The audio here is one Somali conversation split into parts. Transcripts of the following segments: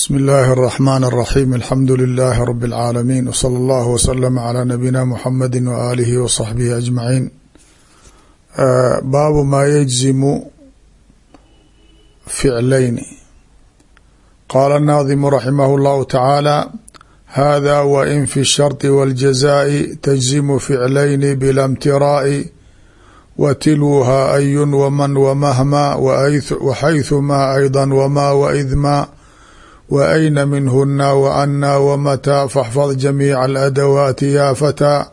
bsmi illaahi araxmaan araxiim alxamdu lilaahi rabi alcaalamiin wsala allahu wasalama calaa nabiyina muxamadi waaalihi wa saxbihi ajmaciin baabu maa yajzimu ficlayni qaala annaadimu raximahu llahu tacaala hada wa in fi shardi waاljazaai tajzimu ficlayni bilamtiraa'i wa tilwuha ayun waman wamahma waxaythumaa ayda wamaa waidmaa waidma waayna minhuna waana wmataa faxfad jamiica aladawaati ya fataa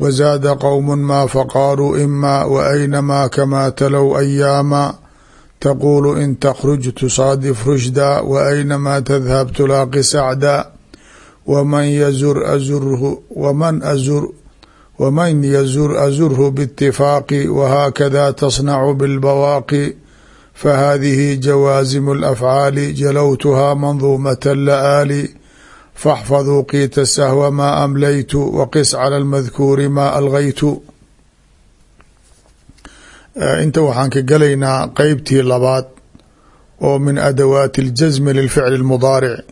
wazaada qowm ma faqaaluu ima waaynamaa kamaa talow ayaama taquulu in takhruj tusaadif rushda waaynamaa tadhab tulaaqi sacda waman yazur azurhu waman azur waman yazur azurhu biitifaaqi wahaakada tasnacu bilbawaaqi fahadihi jawaasimu alafcaali jalowtuhaa manduumata la'aali faxfaduu qiita sahwa maa amlaytu waqis cala almadkuuri maa algaytu inta waxaan ka gelaynaa qeybtii labaad oo min adawaati اljasmi lilficli اlmudaaric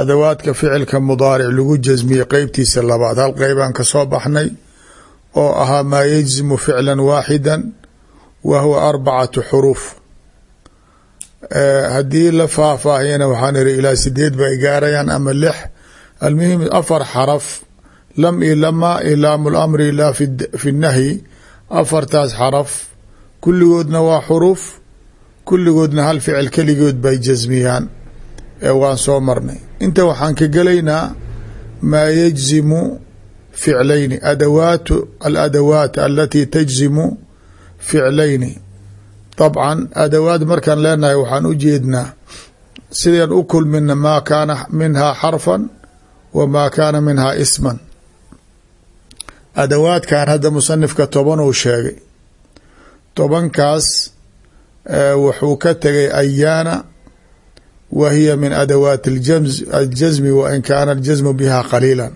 adawaadka ficilka mudaaric lagu jasmiyey qeybtiisa labaad hal qeybaan ka soo baxnay oo ahaa maa yajzimu ficla waaxida wa huwa arbacatu xuruuf. Haddii la faahfaahiyana waxaan iri ilaa sideed ba ay gaarayaan ama lix. Almuhim afar xaraf. Lam i lama ilaamu lamri ilaa fi nahyi. Afartaas xaraf. Kulligoodna waa xuruuf. Kulligoodna hal ficil keligood bay jasmiyaan. Waan soo marnay. Inta waxaan ka gelaynaa maa yajzimu ficlayni. Adawaatu aladawaat alati tajzimu ficlayni. Dabcan adawaad markaan leenahay waxaan u jeednaa sideen u kulmina maa kaana minhaa xarfan wa maa kaana minhaa isman. Adawaadkan hadda musanifka toban uu sheegay. Tobankaas wuxuu ka tegay ayaana wa hiya min adawaati aljasmi wa in kaana aljasmu biha qaliila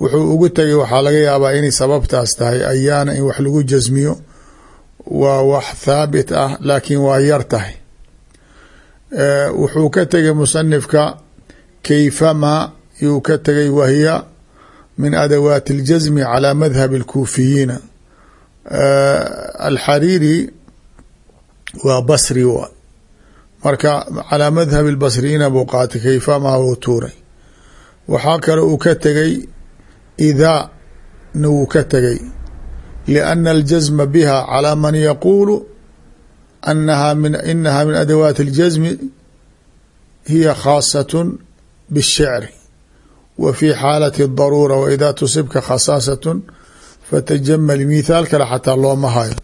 wuxuu ugu tegay waxaa laga yaabaa inay sababtaas tahay ayaana in wax lagu jasmiyo waa wax thaabit ah laakiin waa yar tahay wuxuu ka tegay musanifka kayfama yuu ka tegay wahiya min adawaati اljasmi calى madhab اlkuufiyiina alxariiri waa basri waay marka calaa madhab اlbasriyiina buu qaatay kayfama uu tuuray waxaa kale uu ka tegay idaa na wuu ka tegay لأن الجزم بها على من يقول أنها من إنها من أدوات الجزم هي خاصة بالشعر وفي حالة الضرورة وإذا تصبka khصاaصة فتجمل مثاal kale xataa looma hayo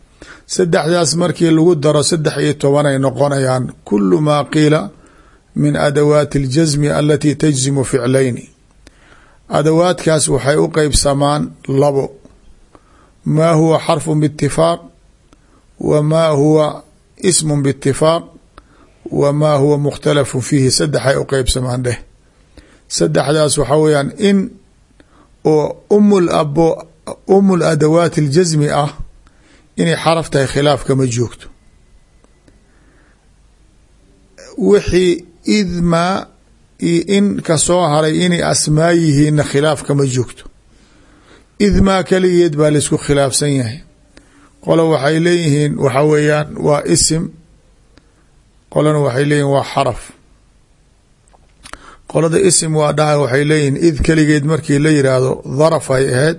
سدexdaas markii lagu daro سdex iyo toban ay noqonayaan كل ma qiila min أدوات الجزم التي تجزم فعلين أدوaadkaas waxay u qeybsamaan labo ma huwa xarfu bاtifaaq w ma huwa ism bاtifaaq w ma huwa mukhtalafu fiihi saddexay u qeybsamaan dheh saddexdaas waxaa weyaan in oo umul abo umul adawaati اljasmi ah inay xaraf tahay khilaaf kama joogto wixii idma iyo in kasoo haray inay asmaa yihiinna khilaaf kama joogto idmaa keligeed baa la isku khilaafsan yahay. Qolo waxay leeyihiin waxa weeyaan waa isim. Qolona waxay leeyihiin waa xaraf. Qolada isim waa dhaha waxay leeyihiin id keligeed markii la yiraahdo daraf ay ahayd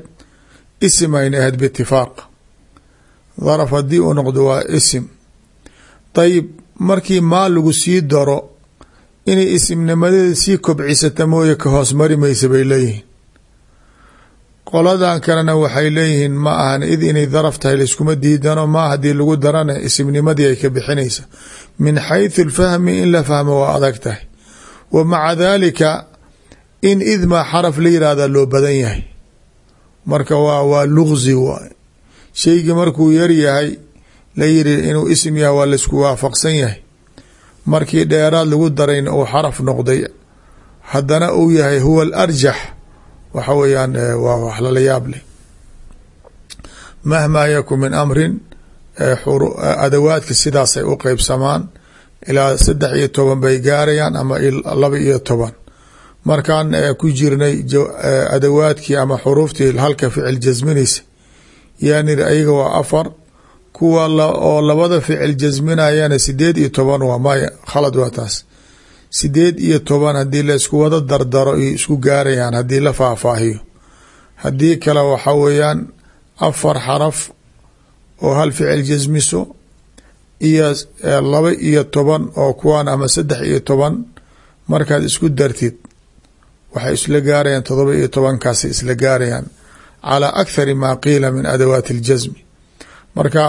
isim ayna ahayd biitifaaq daraf haddii uu noqdo waa isim. Dayib markii maa lagu sii daro inay isimnimadeeda sii kobcisata mooye ka hoos mari maysa bay leeyihiin qoladan kalena waxay leeyihiin ma ahan id inay daraf tahay laiskuma diidano ma haddii lagu darana isimnimadii ay ka bixinaysa. Min xayثu اlfahmi in la fahmo waa adag tahay. Wa maca dalika in idmaa xaraf la yihahda loo badan yahay. Marka waa waa lugzi waay sheygi markuu yar yahay la yiri inuu isim yahay waa la isku waafaqsan yahay. Markii dheeraad lagu darayna uu xaraf noqday haddana uu yahay huwa alarjax waxa weeyaan waa wax lala yaab leh. Mahmaa yakun min amrin adawaadka sidaasay u qeybsamaan ilaa saddex iyo toban bay gaarayaan ama laba iyo toban. Markaan ku jirnay adawaadkii ama xuruuftii halka ficil jasminaysa yaaniri ayaga waa afar kuwa oo labada ficil jasminayana sideed iyo toban waa maya khalad waa taas sideed iyo toban haddii la isku wada dardaro iyo isku gaarayaan haddii la faahfaahiyo. Haddii kale waxa weeyaan afar xaraf oo hal ficil jasmiso iyo laba iyo toban oo kuwan ama saddex iyo toban markaad isku dartid waxay isla gaarayaan todoba iyo tobankaasay isla gaarayaan. Calaa akhari maa qiila min adawaati اljasmi marka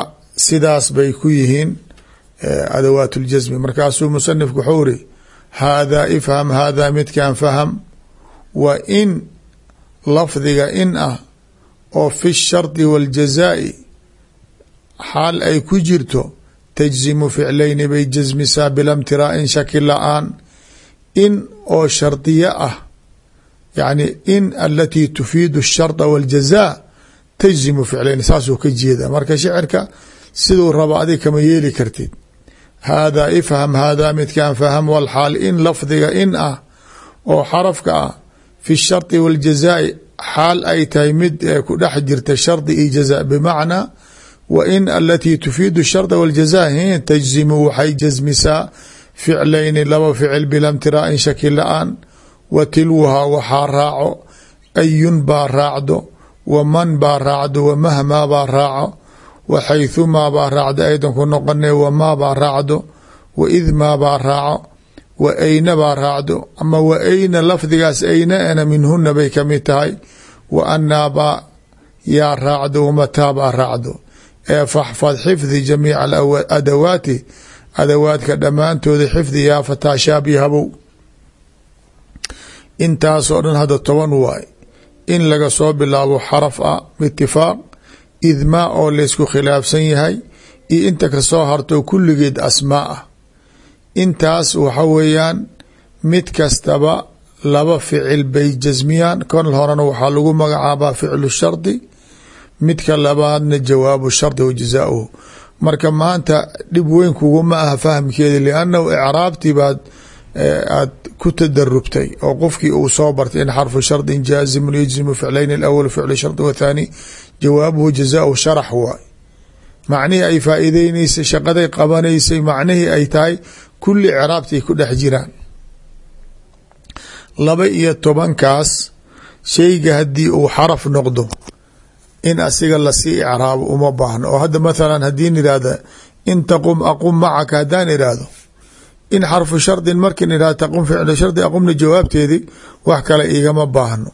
sidaas bay ku yihiin adawaat اljasmi markaasuu musanifku waxuu iri haadaa ifham haadaa midkan faham wa in lafdiga in ah oo fi shardi wاljazaai xaal ay ku jirto tajzimu ficlayni bay jasmisaa bilamtiraa'in shaki la-aan in oo shardiyo ah yacni in alatii tufiidu الsharda wاljazaa tajzimu ficlayni saasuu ka jeeda marka shicirka siduu raba adig kama yeeli kartid haadaa ifham haadaa midkan faham walxaal in lafdiga in ah oo xarafka ah fi shardi wاljazaai xaal ay tahay mid ku dhex jirta shardi iyo jazaa bimacnaa wa in alatii tufiidu sharda wاljaza tajzimu waxay jasmisaa ficlayni laba ficil bilamtiraa'in shaki la'aan wa tilwuhaa waxaa raaco ayun baa raacdo wa man baa raacdo wa mahmaa baa raaco wa xaythumaa baa raacdo aydan ku noqone wamaa baa raacdo wa idmaa baa raaco wa ayna baa raacdo ama wa ayna lafdigaas ayna ana minhuna bay ka mid tahay wa anaa baa yaa raacdo wamataa baa raacdo ee faxfad xifdi jamiica adawaati adawaadka dhammaantooda xifdi yaa fataa shaabihabow intaasoo dhan hadda toban waay in laga soo bilaabo xaraf ah itifaaq idmaa oo laysku khilaafsan yahay iyo inta ka soo harto kulligeed asmaa ah. Intaas waxa weeyaan mid kastaba laba ficil bay jasmiyaan. Kon horena waxaa lagu magacaabaa ficlu shardi midka labaadna jawaabu shardi wa jazaauhu. Marka maanta dhib weyn kuguma aha fahamkeeda liannahu icraabtii baad aad ku tadarubtay oo qofkii uu soo bartay in xarfu shardin jaazimun yajzimu ficlayn alawl ficlu shardi wathaani jawaabuhu jazaauhu sharax waay. Macnihii ay faa'iideyneysay shaqaday qabanaysay macnihii ay tahay kulli icraabtay ku dhex jiraan. Laba iyo tobankaas shayga haddii uu xaraf noqdo in asiga la sii icraabo uma baahno. Oo hadda mathalan haddiin idhaahda in taqum aqum macaka haddaan idhaahdo in xarfu shardin markin idhahdo taqum ficlu shardi aqumna jawaabteedii wax kale igama baahno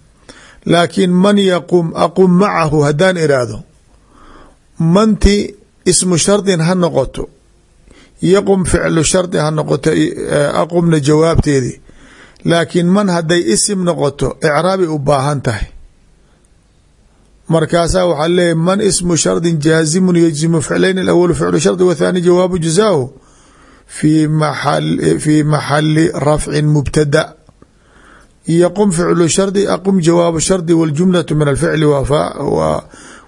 laakiin man yaqum aqum macahu haddaan idhaahdo manti ismu shardin ha noqoto yaqum ficlu shardi ha noqoto aqumna jawaabteedii laakiin man hadday isim noqoto icraabay u baahan tahay. Markaasaa waxaa leeyahy man ismu shardin jaazimun yajzimu ficlayn alawalu ficlu shardi wathaani jawaabu jazaahu fi maxali rafcin mubtada yaqum ficlu shardi aqum jawaabu shardi waljumlatu min alficli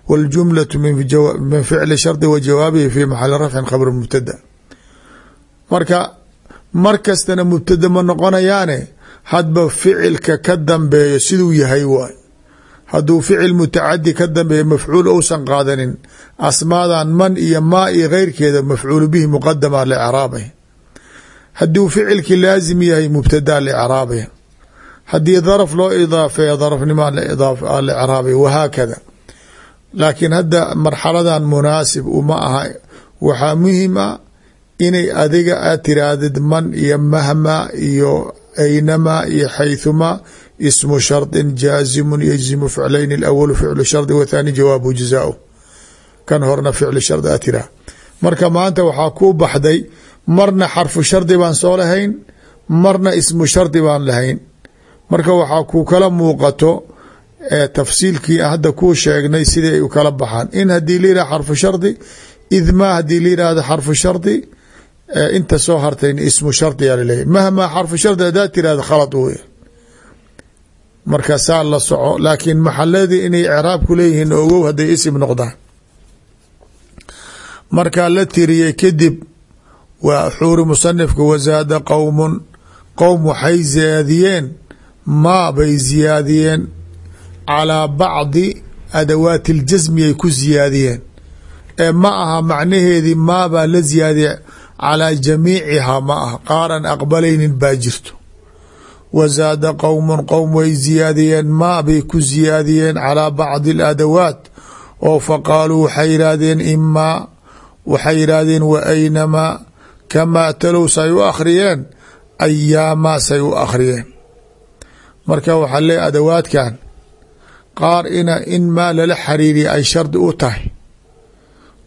waljumlatu min ficli shardi wa jawaabihi fi maxali rafcin khabr mubtada. Marka mar kastana mubtada ma noqonayaane hadba ficilka ka dambeeyo siduu yahay waay. Hadduu ficil mutacadi ka dambeeya mafcuul ousan qaadanin asmaadan man iyo maa iyo keyrkeeda mafcuul bihi muqadama licraabaya hadduu ficilki laazim yahay mubtadaa licraabaya haddii daraf loo idaafeeya darafnima licraabaya wahaakada. Laakiin hadda marxaladan munaasib uma aha. Waxaa muhiim a inay adiga aad tiraahdid man iyo mahma iyo aynamaa iyo xayثumaa ismu shardin jaazimu yajzimu ficlayn اlawalu ficlu shardi wathaani jawaabu jazaau. Kan horna ficlu shardi aad marka maanta waxaa kuu baxday marna xarfu shardi baan soo lahayn marna ismu shardi baan lahayn marka waxaa ku kala muuqato tafsiilkii hadda kuu sheegnay sidii ay u kala baxaan. In haddii la yihah xarfu shardi idmaa haddii la yihahdo xarfu shardi inta soo hartayn ismu shardiyaa laleeyahy mahmaa xarfu shardi haddaad tirahdo khalad wey marka saa la soco laakiin maxaladii inay icraab ku leeyihiin ogow hadday isim noqdaan. Markaa la tiriyey kadib waa xuuri musanifka wazaada qowmun qowm waxay ziyaadiyeen maa bay ziyaadiyeen calaa bacdi adawaati اljasmi ay ku ziyaadiyeen. Ee ma aha macnaheedii maabaa la ziyaadiya calaa jamiicihaa ma aha. Qaaran aqbalaynin baa jirto. Wazaada qowmun qowm way ziyaadiyeen maa bay ku ziyaadiyeen calaa bacdi اladawaat oo faqaaluu waxay yidhaahdeen imaa waxay yidhaahdeen wa aynamaa? Kamaa talow say u akhriyeen ayaamaa say u akhriyeen marka waxaa leey adawaadkan qaar ina in maa lala xariiriya ay shardi u tahay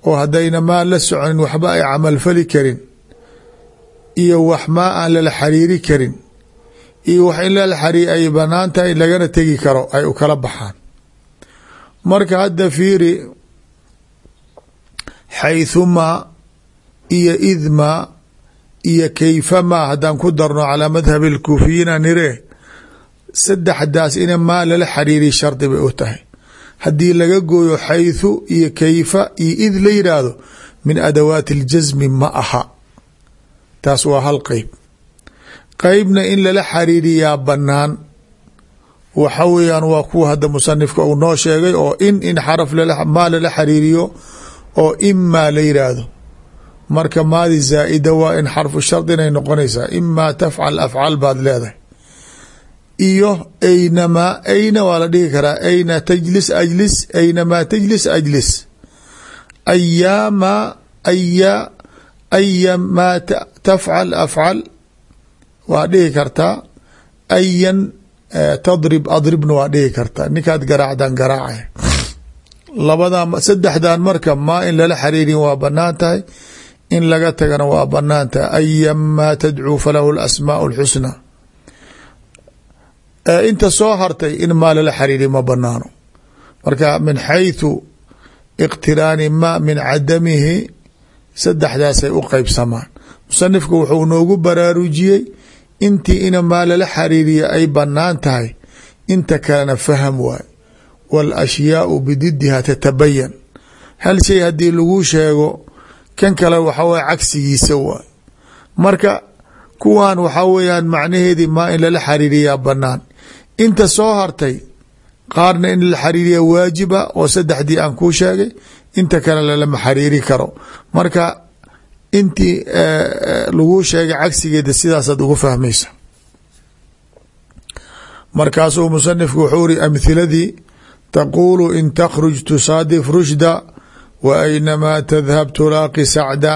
oo haddayna maa la soconin waxba ay camalfali karin iyo wax maa aan lala xariiri karin iyo wax in lala xariiri ay bannaan tahay lagana tegi karo ay u kala baxaan. Marka hadda fiiri xaythumaa iyo idmaa iyo kayfamaa haddaan ku darno calaa madhabi alkuufiyiina nire saddexdaas ina maa lala xariiriya shardi bay u tahay. Haddii laga gooyo xaythu iyo kayfa iyo id la yidhaahdo min adawaati اljasmi ma aha. Taas waa hal qeyb qeybna in lala xariiriyaa banaan waxa weeyaan waa kuwa hadda musanifka uu noo sheegay oo in in xaraf maa lala xariiriyo oo imaa la yidhaahdo marka maadi zaa'ida waa in xarfu shardinay noqonaysaa. Imaa tafcal afcal baad leedahay iyo aynamaa ayna waa la dhihi karaa ayna tajlis ajlis aynamaa tajlis ajlis. Ayaamaa aya ayamaa tafcal afcal waa dhihi kartaa. Ayan tadrib adribna waa dhihi kartaa. Ninkaad garaacdan garaacay labadan saddexdan marka maa in lala xariirin waa bannaan tahay. In laga tagana waa bannaan tahay. Ayamaa tadcuu falahu alasmaau اlxusna inta soo hartay in maa lala xariiri ma banaano marka min xayثu iqtiraani ma min cadamihi saddexdaasay u qeybsamaan musanifku wuxuu noogu baraarujiyey intii ina maa lala xariiriya ay bannaan tahay. Inta kalena faham waay. Wاlashyaau bididiha tatabayan hal shay haddii lagu sheego kan kale waxa way cagsigiisa waay. Marka kuwan waxaa weeyaan macnaheedii maa in lala xariiriyaa banaan inta soo hartay qaarna in lala xariiriya waajiba oo saddexdii aan kuu sheegay inta kale lalama xariiri karo. Marka intii laguu sheegay cagsigeeda sidaasaad ugu fahmaysa. Markaasuu musanifku wuxuu iri amhiladii taquulu in takhruj tusaadif rushda wa aynamaa tadhab tulaaqi sacda.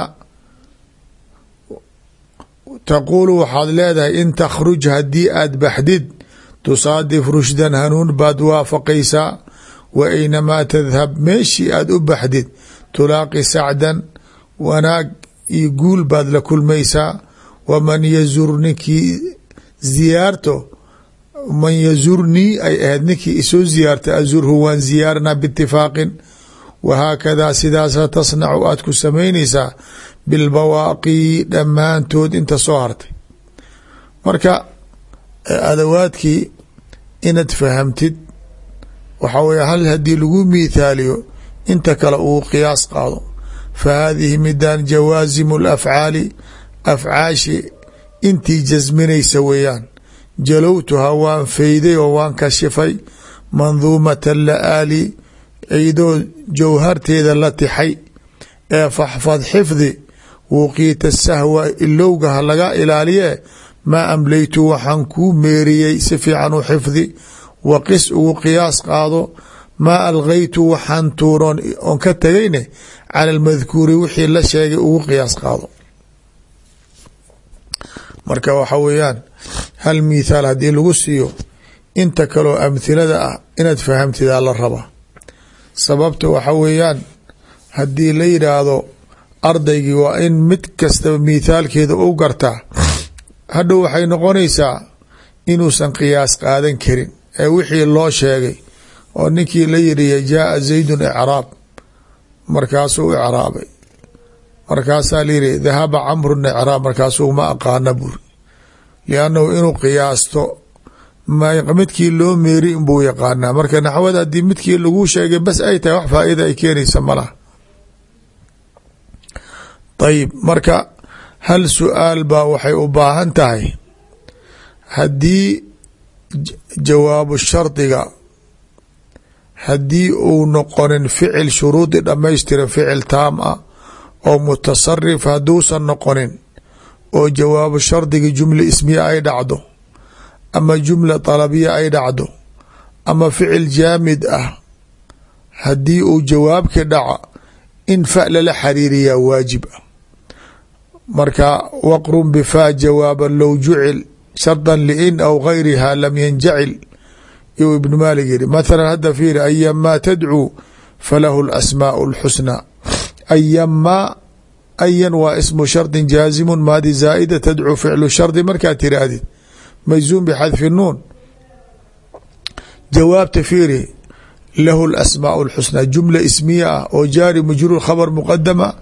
Taquulu waxaad leedahay in takhruj haddii aad baxdid tusaadif rushdan hanuun baad waafaqaysaa wa aynamaa tadhab meeshii aad u baxdid tulaaqi sacdan wanaag iyo guul baad la kulmaysaa waman yazur ninkii ziyaarto man yazurnii ay ahayd ninkii isoo ziyaarta azurhu waan ziyaarnaa biitifaaqin wahaakadaa sidaasa tasnacu aad ku samaynaysaa bilbawaaqi dhammaantood inta soo hartay. Marka adawaadkii inaad fahamtid waxaa weye hal haddii lagu miithaaliyo inta kale uu qiyaas qaado. Fa haadihi midaan jawaasimu lafcaali afcaashi intii jasminaysa weeyaan. Jalowtuhaa waan fayday oo waan kashifay. Manduumata la-aali iyadoo jawharteeda la tixay. Ee faxfad xifdi wuqiita sahwa ilowgaha laga ilaaliye maa amlaytu waxaan kuu meeriyey si fiican u xifdi waqis ugu qiyaas qaado maa algaytu waxaan tuuroon oon ka tegayne cala almadkuuri wixii la sheegay ugu qiyaas qaado. Marka waxa weeyaan hal mithaal haddii lagu siiyo inta kaloo amhilada ah inaad fahamtidaa la rabaa. Sababta waxa weeyaan haddii la yidhaahdo ardaygii waa in mid kastaba mithaalkeeda u gartaa hadhow waxay noqonaysaa inuusan qiyaas qaadan karin ee wixii loo sheegay oo ninkii la yidhi jaaa zaydun icraab. Markaasuu icraabay. Markaasaa layihi dahaba camrun icraab markaasuu ma aqaana buri. Liannahu inuu qiyaasto midkii loo meeri inbuu yaqaanaa. Marka naxwada haddii midkii lagu sheegay bas ay tahay wax faaida ay keenaysa malaha ayib marka hal su'aal baa waxay u baahan tahay? Haddii jawaabu shardiga haddii uu noqonin ficil shuruudi dhammaystiran ficil taam ah oo mutasarif hadduusan noqonin oo jawaabu shardiga jumla ismiya ay dhacdo ama jumla dalabiya ay dhacdo ama ficil jaamid ah haddii uu jawaabki dhaca in fa lala xariiriyaa waajib ah marka waqrun bifaa jawaaban low jucil shardan liin aw gayriha lam yanjacil. Iyuu ibnu maalik yihi mathala hadda fiiri ayamaa tadcuu falahu lasmaau اlxusnaa ayamaa ayan waa ismu shardi jaazimu maadi zaa'ida tadcuu ficlu shardi markaad tiraahdid majzuum bxadfi nuun. Jawaabta fiiri lahu lasmaau اlxusnaa jumla ismiya ah oo jaari majruur khabar muqadama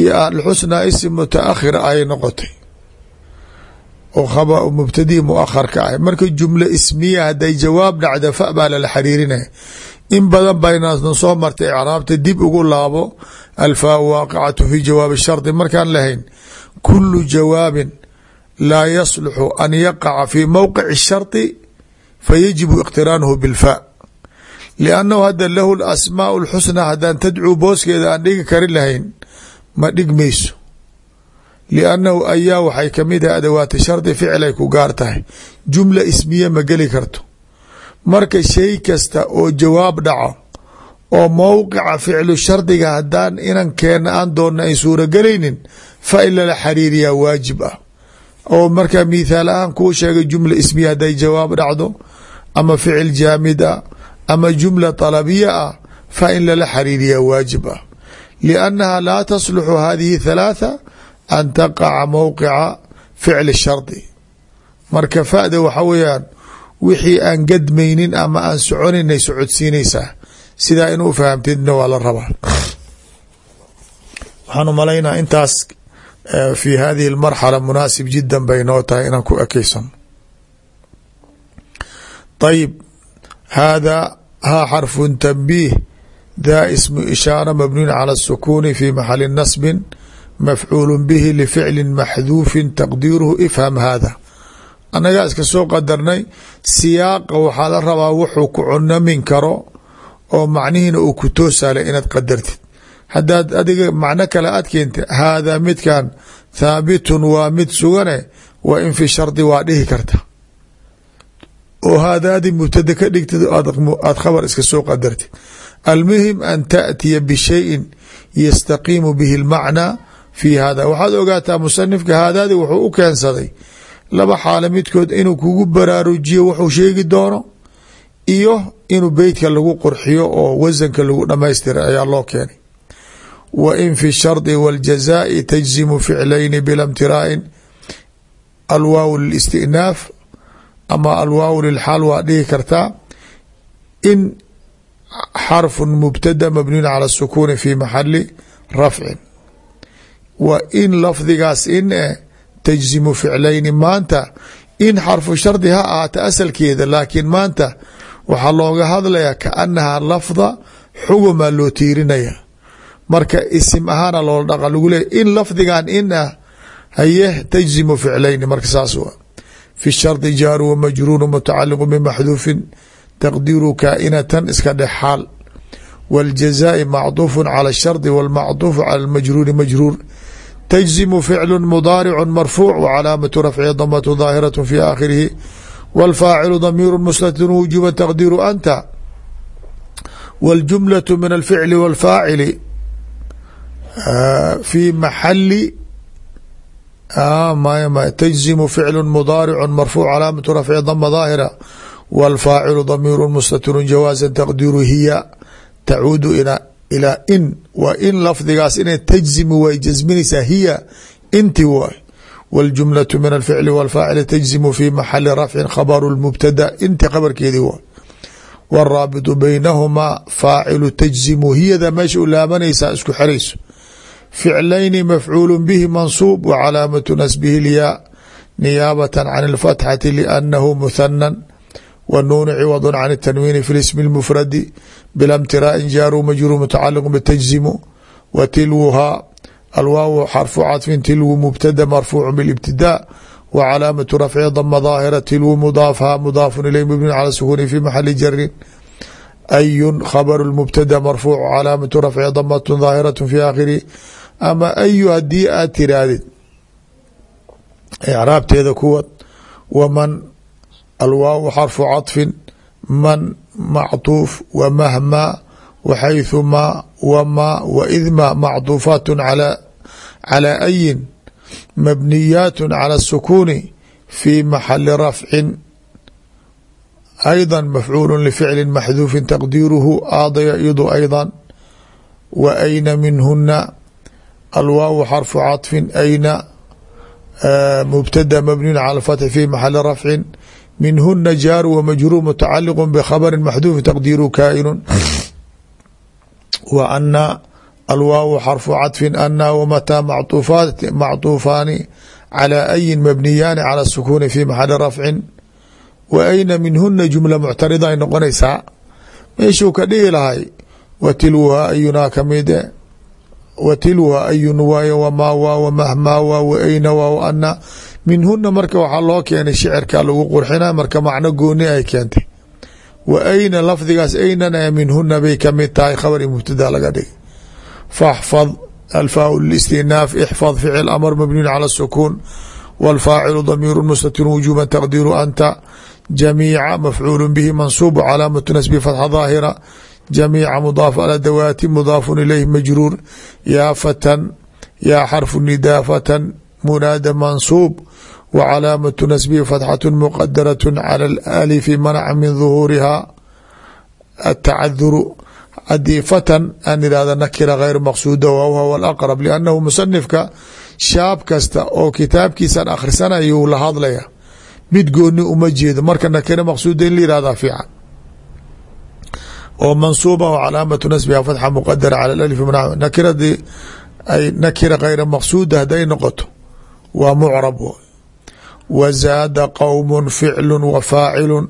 iyo alxusnaa isim mutaakhira ay noqotay. oo mubtadii muakharka ah marka jumla ismiya hadday jawaab dhacda fa baa lala xariirinaya in badan baynaasna soo martay icraabta dib ugu laabo alfaa waaqicatu fi jawaabi shardi. Markaan lahayn kulu jawaabin laa yasluxu an yaqaca fi mowqici shardi fayajibu iqtiraanuhu bilfa. Liannahu hadda lahu lasmaau lxusnaa haddaan tadcuu booskeeda aan dhigi karin lahayn ma dhigmayso liannahu ayaa waxay ka mid ahay adawaata shardi ficilay ku gaar jumla ismiya ma geli karto. Marka shay kasta oo jawaab dhaco oo mowqica ficlu shardiga haddaan inan keena aan doonna ay suuragelaynin fa in lala xariiriyaa waajib ah. Oo marka mithaal ahaan kuu sheegay jumla ismiya hadday jawaab dhacdo ama ficil jaamid ah ama jumla talabiya ah fa in lala xariiriyaa waajib ah liannaha laa tasluxu hadihi thalaatha an taqaca mowqica ficli shardi marka fada waxa weeyaan wixii aan gadmaynin ama aan soconinay socodsiinaysaa sidaa inuu fahamtidna waa la rabaa waxaan umalaynaa intaas fi hadihi اlmarxala munaasib jida bay noo tahay inaan ku ekeysano ayib hada ha xarfu tanbiih da ismu ishaara mabniyun calى الsukuni fi maxali nasbi mafcuul bihi lficli maxduufi taqdiiruhu ifham hada annagaa iska soo qadarnay siyaaqa waxaa la rabaa wuxuu ku cunamin karo oo macnihiina uu ku toosaala inaad qadartid haddaad adiga macno kale aad keenta haadaa midkan thaabitun waa mid sugane wa in fi shardi waa dhihi karta oo haadaadi mubtada ka dhigtid aad khabar iska soo qadartid almuhim an taأtiya bishayin yastaqiimu bihi اlmacnaa fi hada waxaad ogaataa musanifka haadaadi wuxuu u keensaday laba xaalo midkood inuu kugu baraarujiyo wuxuu sheegi doono iyo inuu beytka lagu qurxiyo oo wasanka lagu dhamaystira ayaa loo keenay wa in fi shardi wاljazaai tajzimu ficlayni bila mtiraa'in alwaaw listinaaf ama alwaaw lilxaal waa dhihi kartaa in xarfu mubtada mabniyun cala الsukuni fi maxali rafcin wa in lafdigaas in eh tajzimu ficlayni maanta in xarfu shardi ha ahaata asalkeeda laakiin maanta waxaa looga hadlayaa kaanahaa lafda xugumaa loo tiirinaya marka isim ahaana loola dhaqa lagu leeya in lafdigan in ah haye tajzimu ficlayni marka saas wa fi shardi jaaru wamajruuru mutacaliqu bimaxduufin taqdiiru kaainatan iska dhex xaal wاljazaai macduufu cala shardi wاlmacduufu cala majruuri majruur تجزم فعل مضارع مرفوع وعلاaمة رفع ضمة ظاaهرة في آkhرihi والفاaciل ضمير مستتر وجوبا تقدير أnت والجملة من الفعل والفاaciل في محل تجزم فعل مضارع مرفوع علاaمة رفع ضمة ظاaهرة والفاaciل ضمير مستتر جواaزا تقدير هي تعuud ilaa in waa in lafdigaas inay tajzimu way jasminaysaa hiya inti waay wاljumlaة min alficli wاlfaacili tajzimu fi maxali rafcin khabaru mubtada inti khabarkeedii waay wاraabitu baynahumaa faacilu tajzimu hiyada meesha u laabanaysaa isku xerayso ficlayni mafcuul bihi mansuub wcalaamatu nasbihi اlyaa niyaabة can اlfatxati lأnnahu muhanan wnuunu ciwadu can tanwiini fi ismi اlmufradi bilamtiraain jaaru majruur mutacaliq btajzimu wa tilwuhaa alwaaw xarfu cadfin tilwu mubtada marfuucu biاlibtidaa wa calaamatu rafci dama daahira tilwu mudaafha mudaafu ilay mibni cala sukuuni fi maxali jarin ayun khabaru mubtada marfuuc calaamatu rafci damatun daahiratu fi aakhirihi ama ayu haddii aad tiraadid icraabteeda kuwad waman alwaaw xarfu caطfin man macطuuf wamahma waxayثumaa wma waidma macطuufaat calى ayin mabniyaat calى الsukuni fi maxali rafcin ayضا mafcuul lficli maxduufi taqdiiruhu aadaya idu ayضا wa ayna minhuna alwaaw xarfu caطfin ayna mubtada mabniyu calى اfatxi fi maxali rafcin minhuna jaaru wmajruur mutacaliq bkhabri maxduufi taqdiiruhu kaa'inu w ana alwaaw xarfu caطfi ana wmataa macطuufaani calى ayin mabniyaani calى الsukuni fi maxali rafcin wa ayna minhuna jumla muctarida ay noqonaysaa meeshuu ka dhihi lahay wa tilwha ayunaa kamide wa tilwha ayun waay wmaa waa wmahmaa waa waayna waa ana minhuna marka waxaa loo keenay shicirka lagu qurxina marka macno gooni ay keentay. Wa ayna lafdigaas aynana minhuna bay ka mid tahay khabri mubtada laga dhigay. Faxfad alfaa listinaaf ixfad ficil amr mabniun cala sukuun wاlfaacilu damiiru mustatir wujuba taqdiiru anta jamiica mafcuul bihi mansuub calaamatu nasbi fatxa daahira jamiica mudaaf aladawaati mudaafun ilayh majruur yaa fatan yaa xarfu nidaa fatan munaada mansuub w calaamatu nasbihi fatxatu muqadaraة calى اlalifi manaca min duhuuriha atacaduru hadii fatan aan irahda nakira gayr maqsuuda wawha wاlaqrab liannahu musanifka shaab kasta oo kitaabkiisan akhrisanayuu la hadlaya mid gooni uma jeedo marka nakira maqsuuda in la yihahda fiican oo mansuuba w calaamatu nasbiha fatxa muqadara calى alif nakiradi ay nakira gayra maqsuuda haday noqoto waa mucrab wa zaada qowm ficlu wa faacilu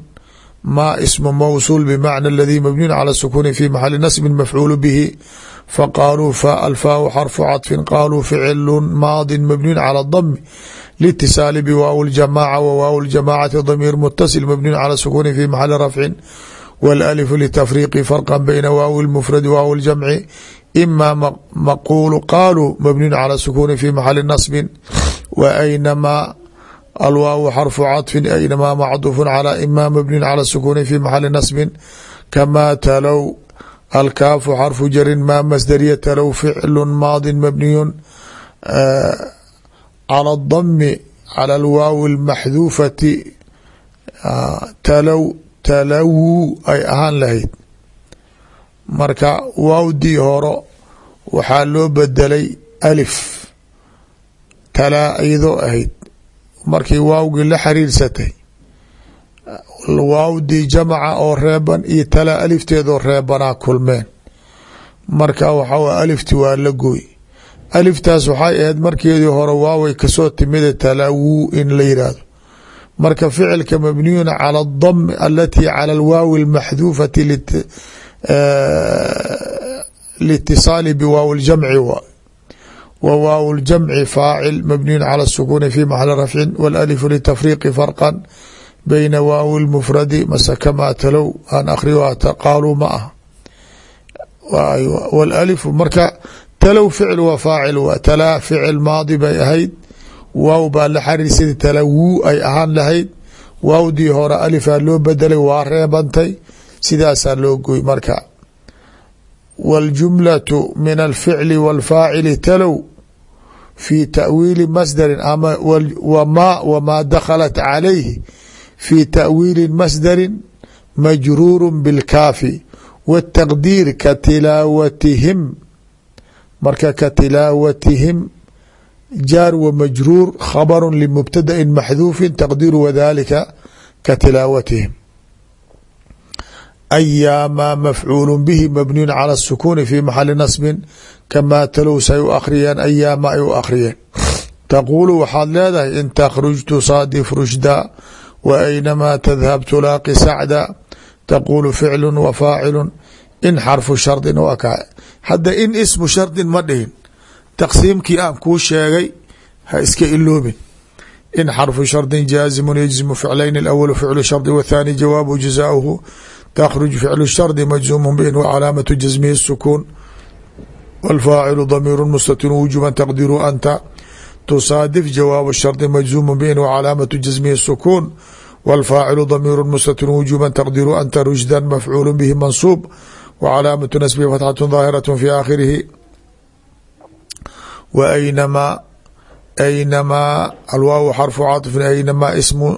ma ismu mawsuul bmacna aladii mabniyun cala sukuni fi maxali nasbin mafcuulu bihi. Faqaaluu fa alfaahu xarfu caطfin qaaluu ficilu maadin mabniyun cala dami litisaali biwaaw ljamaca wa waaw ljamacati damiir mutasil mabniyun cala sukuni fi maxali rafcin. Wاlalifu litafriiqi farqa bayna waawi lmufradi waaw ljamci. Ima maquulu qaaluu mabniyun cala sukuni fi maxali nasbin wa aynamaa alwaaw xarfu caطfin aynamaa macduufu calى ima mabniyu calى sukuni fi maxali nasbin kamaa talow alkaafu xarfu jarin maa masdariya talow ficlu maadi mabniyu calى اdami calى alwaawi اlmaxduufati talow talawu ay ahaan lahayd marka waawdii horo waxaa loo bedelay alif talaa iyadoo ahayd. Markii waawgii la xiriirsatay waawdii jamaca oo reeban iyo talaa alifteedoo reebanaa kulmeen. Marka waxaa alifti waa la gooy. Aliftaas waxay ahayd markeedii hore waaway ka soo timida talaa wuu in la yiraahdo marka ficilka mabniyun cala adam alati cala alwaawi almaxduufati litisaali biwaawi ljamci waa w waaw اljamci faacil mabniyun calى الsukuni fi maxali rafcin wاlalifu litafriiqi farqa bayna waawi اlmufradi mase kamaa talow aan akriyo hata qaaluu ma ah wاlalifu marka talow ficil waa faacil wa talaa ficil maadi bay ahayd waaw baa la xariir sida talawuu ay ahaan lahayd waawdii hore alifaa loo bedelay waa reebantay sidaasaa loo goy marka wاljumlaةu min alficli wاlfaacili talow fi taأwiili masdarin ama wma wmaa dakhalat calayhi fi taأwiili masdarin majruuru bاlkaafi wالtaqdiir ka tilaawatihim marka ka tilaawatihim jaar w majruur khabru lmubtada'i maxduufi taqdiiru wadalika ka tilaawatihim ayaamaa mafcuulu bihi mabniyun cala asukuuni fi maxali nasbin kamaa talowsay u akhriyeen ayaama ay u akhriyeen taquulu waxaad leedahay in takhruj tusaadif rushda wa aynamaa tadhab tulaaqi sacda taquulu ficlu wa faacilun in xarfu shardin u akaa hadda in ismu shardin ma dhihin taqsiimkii aan kuu sheegay ha iska iloobin in xarfu shardin jaazimun yajzimu ficlayn اlawl ficlu shardi wاthaani jawaabu jazaahu تkhرج ficlu shardi majزum bn wcalaamaة jasmihi الsukuun wاlfaacilu damiir mustatir wujuba tqdiru anta tusaadif jawaab shardi majزum bn wcalaamaة jasmihi الsukuun wاlfaacilu damiir mustatir wujuba tqdiru anta rushda mafcuul bhi mansuub wcalaamaة nasbihi fatxaة ظaahiraة fi aakhirihi w aynamaa aynamaa alwaaw xarfu caطfin aynamaa ismu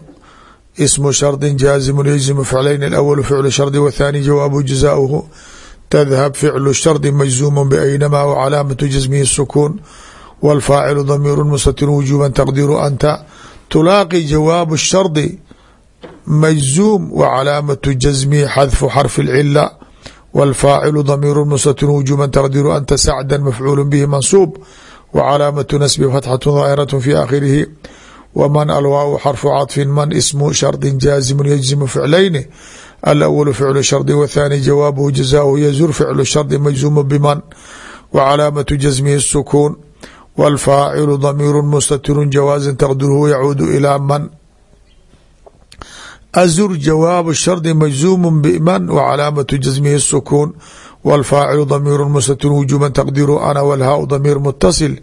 ismu shardi jaazimu yajzimu ficlayn alawalu ficlu shardi wathaani jawaabu jazaauhu tadhab ficlu shardi majzuumun biaynama w calaamatu jasmihi sukuun walfaacilu damiiru mustatirun wujuuban taqdiru anta tulaaqi jawaabu shardi majzuum wa calaamatu jasmihi xadfu xarfi lcila walfaacilu damiiru mustatirun wujuuban taqdiru anta sacdan mafcuulu bihi mansuub wa calaamatu nasbi fatxatu daahiratu fi aakhirihi wman alwaaw xarfu caطfi man ismu shardi jaazimu yجzimu ficlayni alأwl ficlu shardi wاthani jawaabuhu jazaؤhu yazur ficlu shardi majzuum bman wcalaamaةu jasmihi الsukuun wاlfaacilu damiir mustatiru jawaazi tqdirhu yacuudu ilى man azur jawaabu shardi majzuum bman wcalaamaةu jasmihi الsukuun wاlfaacilu damiir mustatir wujuba tqdiru ana wlhaau damiir mutasil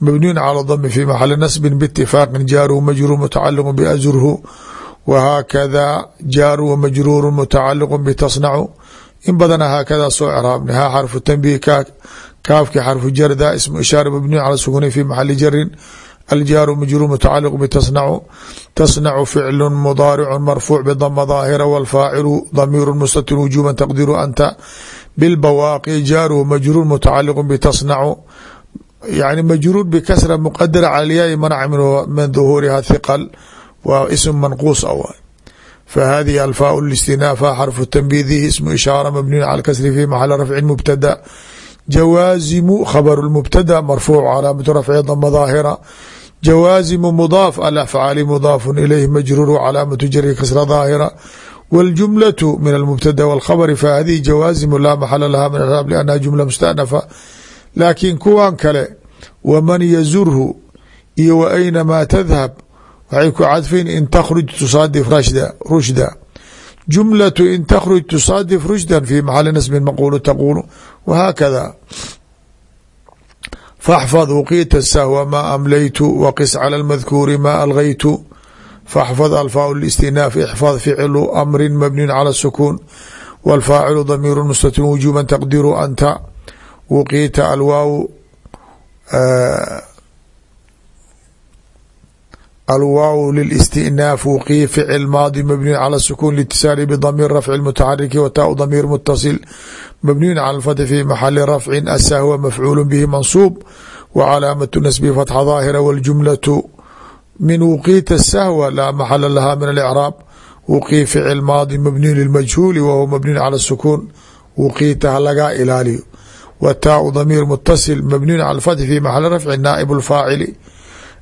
mabniyu calى dmi fi maxali nasbi bاtifaaqi jaaruhu majruur mutacaliq bazurhu whaakada jaaru majruuru mutacaliq btasnacu in badana haakada soo craabna ha xarfu tanbiih kaafki xarfu jar da ismu ishaara mabniyu cala sukuni fi maxali jarin aljaaru majruur mutacaliq btasnacu tasnacu ficlu mudaaricu marfuuc bdama daahira wاlfaacilu damiiru mustatir wujuba tqdiru anta bilbawaaqi jaaruhu majruur mutacaliq btasnacu yani majruur bkasra muqadara cala lyaai manac min duhuuriha hiqal waa ism manquus a waay fahadihi alfaa اlistinaafa xarfu tanbiidihi ismu ishaara mabniyu cala kasri fi maxali rafci mubtada jawaazimu khabru mubtada marfuuc calaamatu rafci dama daahira jawaazimu mudaaf alafcaali mudaafu ilayh majruur calaamatu jari kasra daahira wاljumlaة min almubtada wاlkhabri fahadihi jawaazimu laa maxala laha min iraab lannaha jumla mustanafa laakiin kuwan kale waman yazurhu iyo wa aynamaa tadhab waxay ku cadfayn in takhruj tusaadif rushda jumlatu in takhruj tusaadif rushda fi maxali nasbin maquulu taquulu wahaakada faxfad uqiita sahwa maa amlaytu waqis cala lmadkuuri maa algaytu faxfad alfaa listinaaf ixfad ficlu amrin mabniyu cala sukuun wاlfaacilu damiiru mustatir wujuba taqdiru anta wuqiita alwaaw alwaaw lilistinaaf wqii ficil maadi mabniyu cala sukuun litisaali bdamiir rafci mutaxariki wataau damiir mutasil mabniyun cala lfathi fi maxali rafcin asahwa mafcuulu bihi mansuub wa calaamatu nasbi fatxa daahira waljumlatu min wqiita sahwa laa maxala laha min alicraab wqii ficil maadi mabniyu lilmajhuuli wahuwa mabniyun cala sukuun wqiita ha lagaa ilaaliyo. Wa taau damiir mutasil mabniyun cala lfatxi fi maxali rafci naaib lfaacili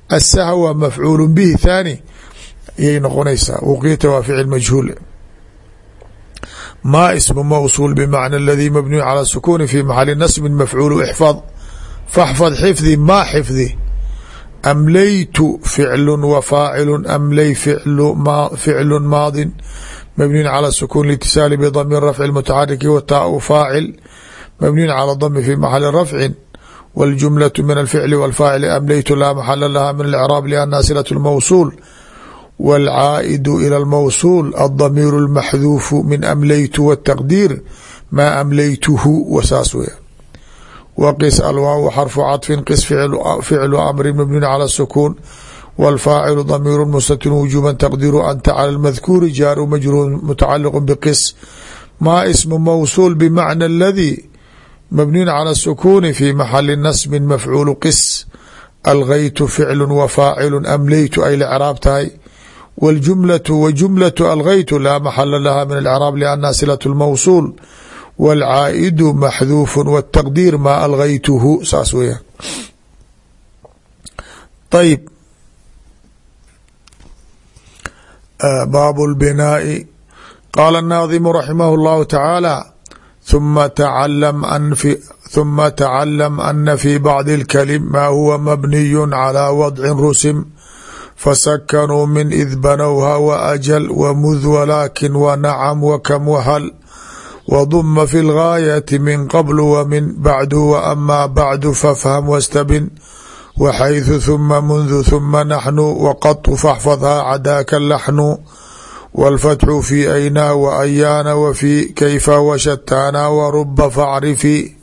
asahwa mafcuulu bihi thaani ayay noqonaysaa wqiita waa ficil majhuul. Ma ismu mawsuul bimacna aladii mabniyu cala sukuuni fi maxali nasbin mafcuulu ixfad faxfad xifdi ma xifdi amlaytu ficlu wa faacilu amlay ficlu maadi mabniyu calى sukun litisaali bdmir rafci mutaxariki wataau faacil mabniyu calى dmi fi maxali rafci wاljumlaة min alficli wاlfaacili amlaytu laa maxala laha min اlcraab lanha silaة اlmawsuul wاlcaa'idu ilى اlmawsuul aldamiir اlmaxduufu min amlaytu wالtaqdiir maa amlaytuhu wasaas weya waqis alwaaw xarfu caطfin qis ficlu amri mabniun calى الsukuun wاlfaacilu damiir mustatir wujuba taqdiru anta calى اlmadkuuri jaaru majruur mutacaliq bqis maa ismu mawsuul bmacna اladii mبنiي على السkون في محل نصب مفعuل qs alغaytu فicل وفاacل أmlaytu ay لcراab tahay والجuملة وجuملة alغaytu laa محل لha min الcراab لأنha siلة الموصuل والcاaئd محذوف والتqدير ma alغaytuhu saas weya طيب bاب البناء qاla الناظم رحimه الله تعالى ثuma taclam ثuma taclam ana fi bacdi اlkalim ma huwa mabniy calى wadci rusim fasakanuu min id banowha waajal wmud walaakin wanacam wakam wahal wduma fi lgaayati min qabl wa min bacdu waama bacdu fafham wastabin waxaydu huma mundu huma naxnu waqatu faxfadhaa cadaaka laxnu walfatxu fii aynaa wa ayaana wa fii kayfa washataana waruba facrifi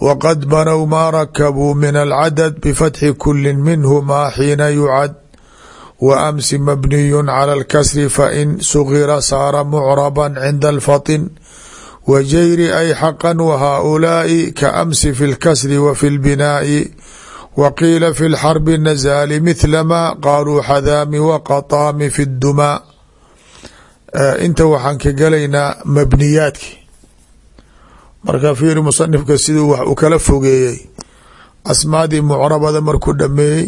waqad banow maa rakabuu min alcadad bifatxi kuli minhumaa xiina yucad wa amsi mabniyu cala alkasri fain sugira saara mucraban cinda alfatin wa jayri ay xaqan wa haaulaai ka amsi fi lkasri wa fi lbinaa'i wa qiila fi lxarbi nazaali mithlamaa qaaluu xadaami wa qataami fi dumaa inta waxaan ka galaynaa mabniyaadki marka fiiri musanifka siduu wax uu kala fogeeyey asmaadii mucrabada markuu dhameeyey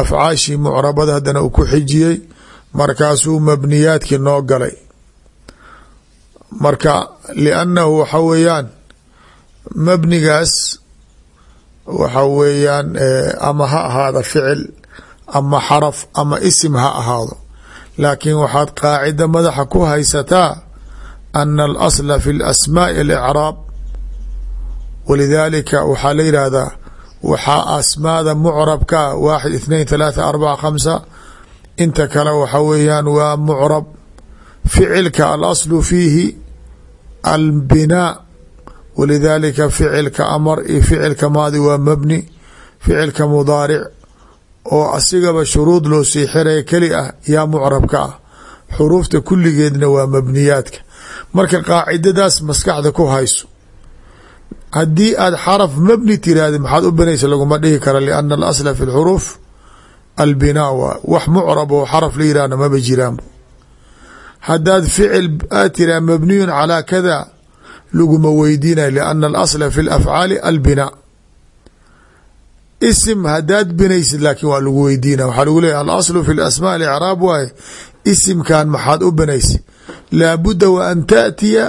afcaashii mucrabada haddana uu ku xijiyey markaasuu mabniyaadkii noo galay. Marka liannahu waxa weeyaan mabnigaas waxa weeyaan ama ha ahaada ficil ama xaraf ama isim ha ahaado. Laakiin waxaad qaacida madaxa ku haysataa ana alasla fi lasmaai alicraab walidaalika waxaa la yidhaahdaa waxaa asmaada mucrabkaa waaxid ithnain thalaatha arbaca khamsa. Inta kale waxa weeyaan waa mucrab. Ficilka alaslu fiihi albinaa walidaalika ficilka amar iyo ficilka maadi waa mabni. Ficilka mudaaric oo asigaba shuruud loo sii xiraya keli ah yaa mucrabka ah. Xuruufta kulligeedna waa mabniyaadka. Marka qaacidadaas maskaxda ku hayso haddii aad xaraf mabni tiraahdi maxaad u binaysa laguma dhihi kara liana alasla fi lxuruuf albinaa waa wax mucrab oo xaraf la yihahna maba jiraan. Haddaad ficil aad tiraa mabniyun calaa kada laguma weydiinay liana alasla fi lafcaali albinaa. Isim haddaad binaysid laakiin waa lagu weydiina waxaa lagu leeyahy alaslu fi lasmaa alicraab waaye isimkan maxaad u binaysa laabudda wa an taatiya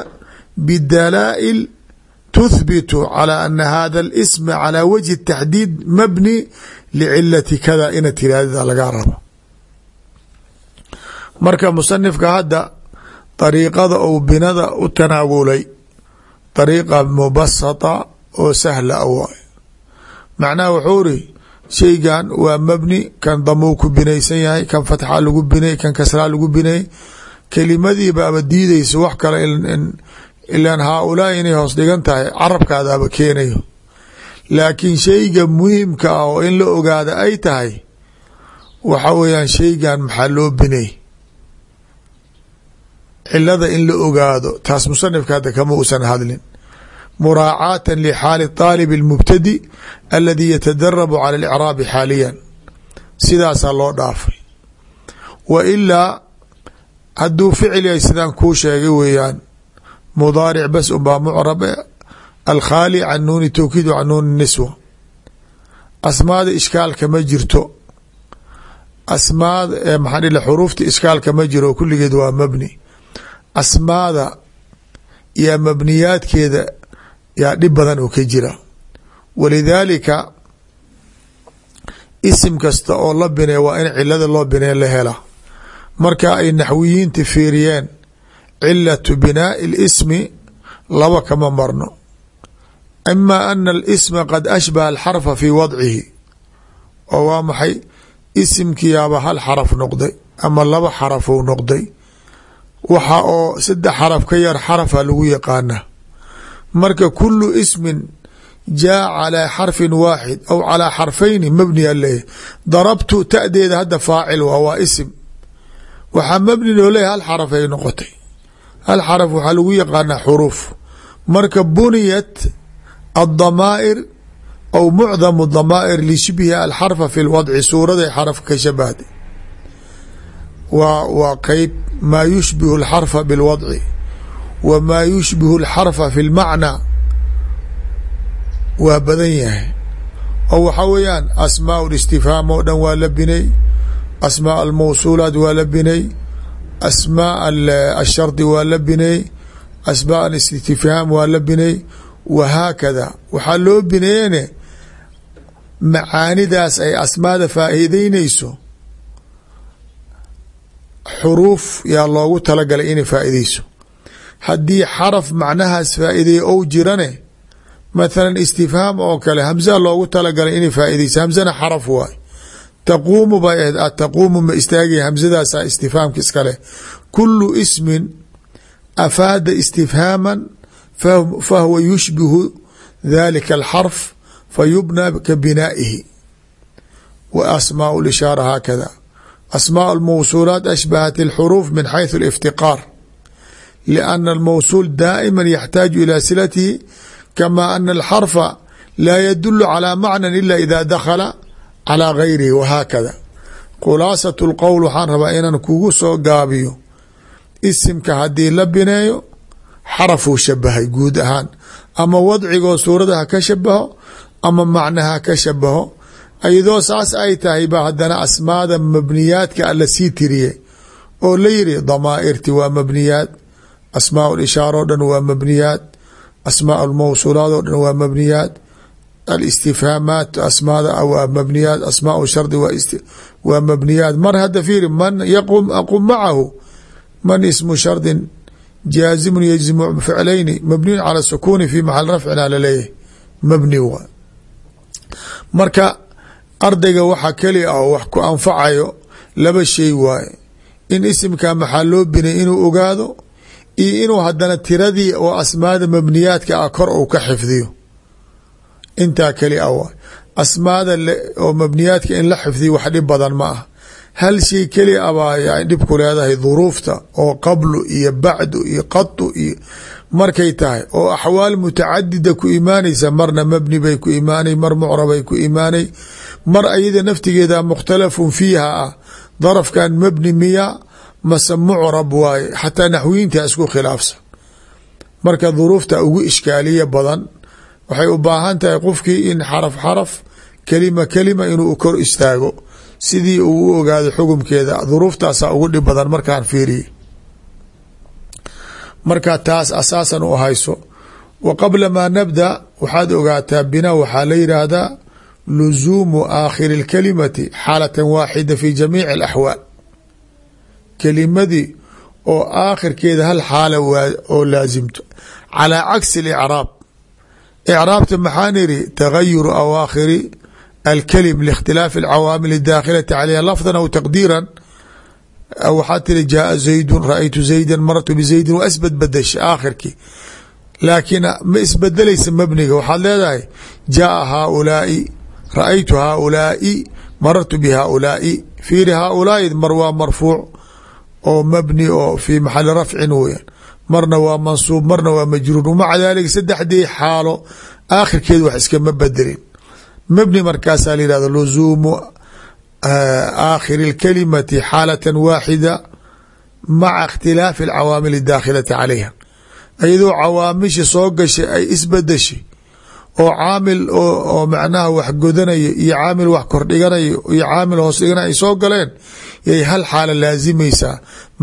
tuhbitu calى ana hada اlism calى wajhi taxdiid mabni licilati kada ina tiraadida lagaa rabo marka musanifka hadda dariiqada ou binada u tanaawulay dariiqa mubasata oo sahla a waay macnaha wuxuu iri shaygan waa mabni kan damuu ku binaysan yahay kan fatxa lagu binay kan kasraa lagu binay kelimadiibaaba diideysa wax kale ilan haaulaai inay hoos dhigan tahay carabkaadaaba keenayo laakiin shayga muhimka ah oo in la ogaada ay tahay waxa weeyaan shaygan maxaa loo binay cilada in la ogaado taas musanifka hadda kama uusan hadlin muraacaata lixaali طaalib اlmubtadi aladi yatadarabu cala اlcraabi xaaliyan sidaasaa loo dhaafay wa ilaa hadduu ficil yahay sidaan kuu sheegay weeyaan mudaaric bas unbaa mucrab alkhaali can nuuni towkiid can nuuni niswa asmaada ishkaalka ma jirto asmaada maxaa xuruufta ishkaalka ma jiro kulligeed waa mabni asmaada iyo mabniyaadkeeda yaa dhib badan oo ka jira walidaalika isim kasta oo la binay waa in cilada loo binay la hela marka ay naxwiyiinta fiiriyeen cilatu binaaءi اlismi laba kama marno ima ana اlisma qad ashbaha alxarfa fi wadcihi oo waa maxay isimkiyaaba hal xaraf noqday ama laba xarafou noqday waxa oo saddex xaraf ka yar xarafa lagu yaqaana marka kulu ismin jaa calىa xarfin waaxid aw calىa xarfayni mabniya leeyahy darabtu tadeeda hadda faacil waa waa isim waxaa mabni loo leeyahy hal xaraf ay noqotay hal xaraf waxaa lagu yaqaanaa xuruuf marka buniyat addamaa'ir aw mucdamu damaa'ir lishibhi alxarfa fi lwadci suuraday xarafka ka shabahday waa waa qeyb maa yushbihu alxarfa bilwadci wa maa yushbihu alxarfa fi lmacnaa waa badan yahay oo waxaa weeyaan asmaa listifhaam oo dhan waa la binay asmaa almawsuulaat waa la binay asmaa ashardi waa la binay asbaa istifhaam waa la bineey wahaakada waxaa loo bineeyene macaanidaas ay asmaada faa'iideyneyso xuruuf yaa loogu talagalay inay faa'iideyso haddii xaraf macnahaas faa'iideeya ou jirane mathalan istifhaam oo kale hamza loogu talagalay inay faa'iideyso hamzana xaraf waay taquumu bay ahayd ataquumu ma istaagaya hamzadaasa istifhaamka iskale kulu ismin afaada istifhaaman fahuwa yushbihu dalika alxarf fayubna ka binaa'ihi wa asmaau lishaara haakada asmaء اlmawsuulaat ashbahat اlxuruuf min xayثu اlاftiqaar liأna اlmawsuul daa'ima yaxtaaju ilى silatihi kama ana alxarfa laa yadulu calى macna ila ida dakhala calى gayrihi wahaakada khulaasaة اlqowl waxaan rabaa inaan kugu soo gaabiyo isimka haddii la bineeyo xarafuu shabahay guud ahaan ama wadcigoo suurada ha ka shabaho ama macna ha ka shabaho iyadoo saas ay tahay ba haddana asmaada mabniyaadka alla sii tiriyey oo la yiri damaa'irti waa mabniyaad asmaa lishaara o dhan waa mabniyaad asmaa lmawsuulaad oo dhan waa mabniyaad alistifhaamaat asmaada waa mabniyaad asmaa shardi waa mabniyaad mar hadda fiiri man yaqum aqum macahu man ismu shardin jaazimun yajzimu ficlayni mabniyun cala sukuuni fi maxal rafcina la leeyahay mabni waa marka ardayga waxa keli ah oo wax ku anfacayo laba shay waaye in isimka maxaa loo binay inuu ogaado iyo inuu hadana tiradii oo asmaada mabniyaadka ah kor uu ka xifdiyo intaa keli waay. Asmaada oo mabniyaadka in la xifdiyo wax dhib badan ma ah hal shay keli a baa yan dhib ku leedahay duruufta oo qablu iyo bacdu iyo qadu iyo markay tahay oo axwaal mutacadida ku imaanaysa marna mabni bay ku imaanay mar mucrabay ku imaanay mar ayada naftigeeda mukhtalafun fiiha ah darafkan mabni miya mase mucrab waaye xataa naxwiyiinta isku khilaafsan. Marka duruufta ugu ishkaaliya badan waxay u baahan tahay qofkii in xaraf xaraf kelima kelima inuu kor istaago sidii uu u ogaado xukumkeeda. Duruuftaasa ugu dhib badan markaan fiiriye marka taas asaasan u hayso wa qabla maa nabda waxaad ogaataa bina waxaa la yidhaahdaa luzuumu aakhiri اlkalimati xaalatan waaxida fi jamiici alaxwaal. Kelimadii oo aakhirkeeda hal xaala oo laasimto calaa cagsi اlicraab icraabta maxaan iri tagayuru awaakhiri alkelim likhtilaafi alcawaamil اdaakhilati calayha lafdan aw taqdiiran waxaa tiri jaaa zaydun ra'aytu zaydan marartu bizaydin waa isbadbadasha aakhirkii laakiin ma isbedelaysa mabniga waxaad leedahay jaaa haaulaai ra'aytu haaulaai marartu bihaaulaai fiiri haaulaai mar waa marfuuc oo mabni oo fii maxali rafcin weyan marna waa mansuub marna waa majruur wmaca daalika saddexdii xaalo aakhirkeed wax iskama bedelin mabni markaasaa la yihahda luzuumu aakhiri اlkalimati xaalata waaxida maca اkhtilaafi alcawaamil اdaakhilati calayha iyadoo cawaamishi soo gashay ay isbedeshay oo caamil oo macnaha wax godanayo iyo caamil wax kordhiganayo iyo caamil hoos dhiganayo ay soo galeen yay hal xaala laazimaysaa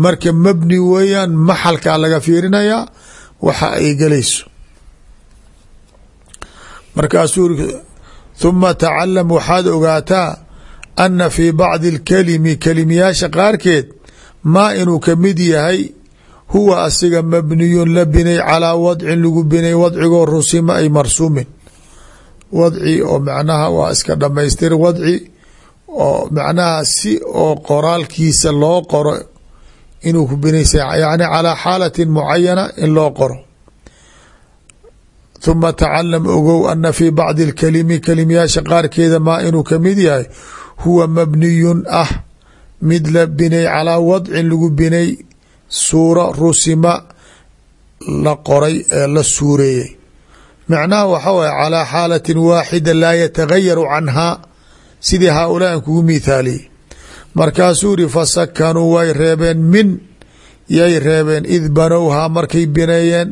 marka mabni weeyaan maxalkaa laga fiirinayaa waxa ay galayso markaasuu huma tacalam waxaad ogaataa ana fii bacdi اlkalimi kelimiyaasha qaarkeed maa inuu ka mid yahay huwa asiga mabniyun la binay calaa wadcin lagu binay wadcigoo rusima ay marsuumin wadci oo macnaha waa iska dhamaystir wadci oo macnaha si oo qoraalkiisa loo qoro inuu ku binaysa yani calaa xaalatin mucayana in loo qoro. Huma tacalam ogow ana fii bacdi اlkalimi kelimiyaasha qaarkeeda maa inuu ka mid yahay huwa mabniyun ah mid la binay calaa wadcin lagu binay suura rusima la qoray ee la suureeyey macnaha waxa waye calaa xaalatin waaxida laa yatagayaru canhaa sidii haaulaa an kugu mithaaliyey markaasuu iri fasakanuu way reebeen min yay reebeen id banowhaa markay bineeyeen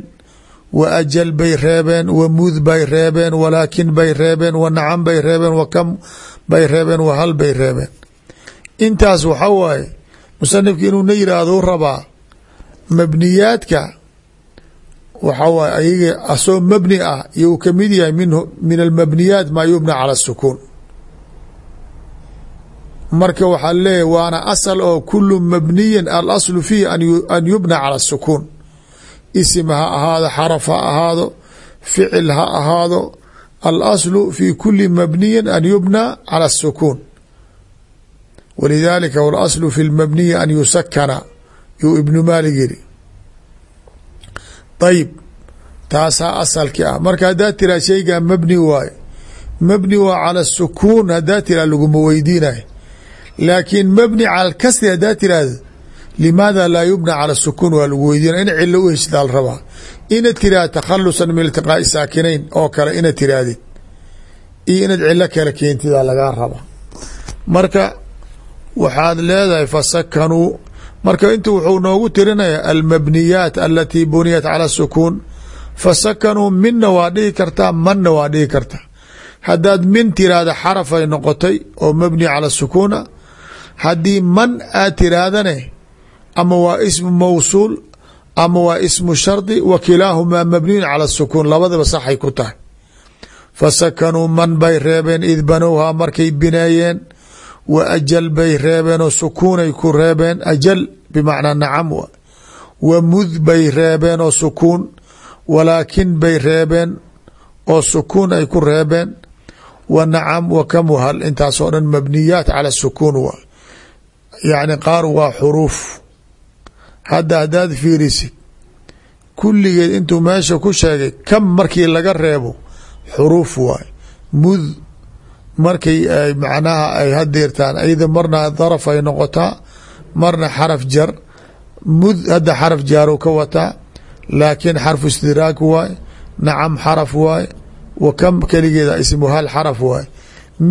wa ajal bay reebeen wa mud bay reebeen walaakin bay reebeen wa nacan bay reebeen wa kam bay reebeen wa hal bay reebeen. Intaas waxa waaye musanifka inuu na yiraahdo rabaa mabniyaadka waxa waay ayaga asoo mabni ah iyou ka mid yahay min min almabniyaat maa yubna cala sukuun marka waxaa leeyahy waana asal oo kulu mabniyin alaslu fiihi an yubna cala sukuun isim ha ahaado xaraf ha ahaado ficil ha ahaado alaslu fi kuli mabniyin an yubna cala الsukuun walidalika walaslu fi lmabniyi an yusakana yuu ibnu maalig yiri ayib taasaa asalki ah marka haddaa tiraa shaygaa mabni waaye mabni waa cala sukuun haddaa tiraa laguma weydiinayo laakiin mabni cala kasri haddaa tiraahdo limaada laa yubna cala sukuun waa lagu weydiinaya in cilo u heshdaa la rabaa inaad tiraahdo takhalusan min iltiqaai saakinayn oo kale inaad tiraahdid iyo inaad cilo kale keentidaa lagaa rabaa marka waxaad leedahay fasakanuu marka intu wuxuu noogu tirinaya almabniyaat alatii buniyat cala sukuun fasakanuu minna waa dhihi kartaa manna waa dhihi kartaa haddaad min tiraahda xarafay noqotay oo mabni cala sukuuna haddii man aad tiraahdane ama waa ismu mawsuul ama waa ismu shardi wa kilaahumaa mabniyun cala sukuun labadaba saxay ku tahay. Fasakanuu man bay reebeen id banowhaa markay bineeyeen wa ajal bay reebeen oo sukuunay ku reebeen. Ajal bimacnaa nacam wa. Mud bay reebeen oo sukuun. Walaakin bay reebeen oo sukuun ay ku reebeen. Wa nacam wa kamuhal intaasoo dhan mabniyaat cala sukuun wa. Yacni qaar waa xuruuf. Hadda haddaad fiirisid kulligeed intuu meesha ku sheegay kam markii laga reebo xuruuf waay. Mud markay ay macnaha ay hadeertaan ayada marna daraf ay noqotaa marna xaraf jar mud hadda xaraf jaaru ka wataa laakiin xarfu istidraag waay nacam xaraf waay wa kam keligeeda ismu hal xaraf waay.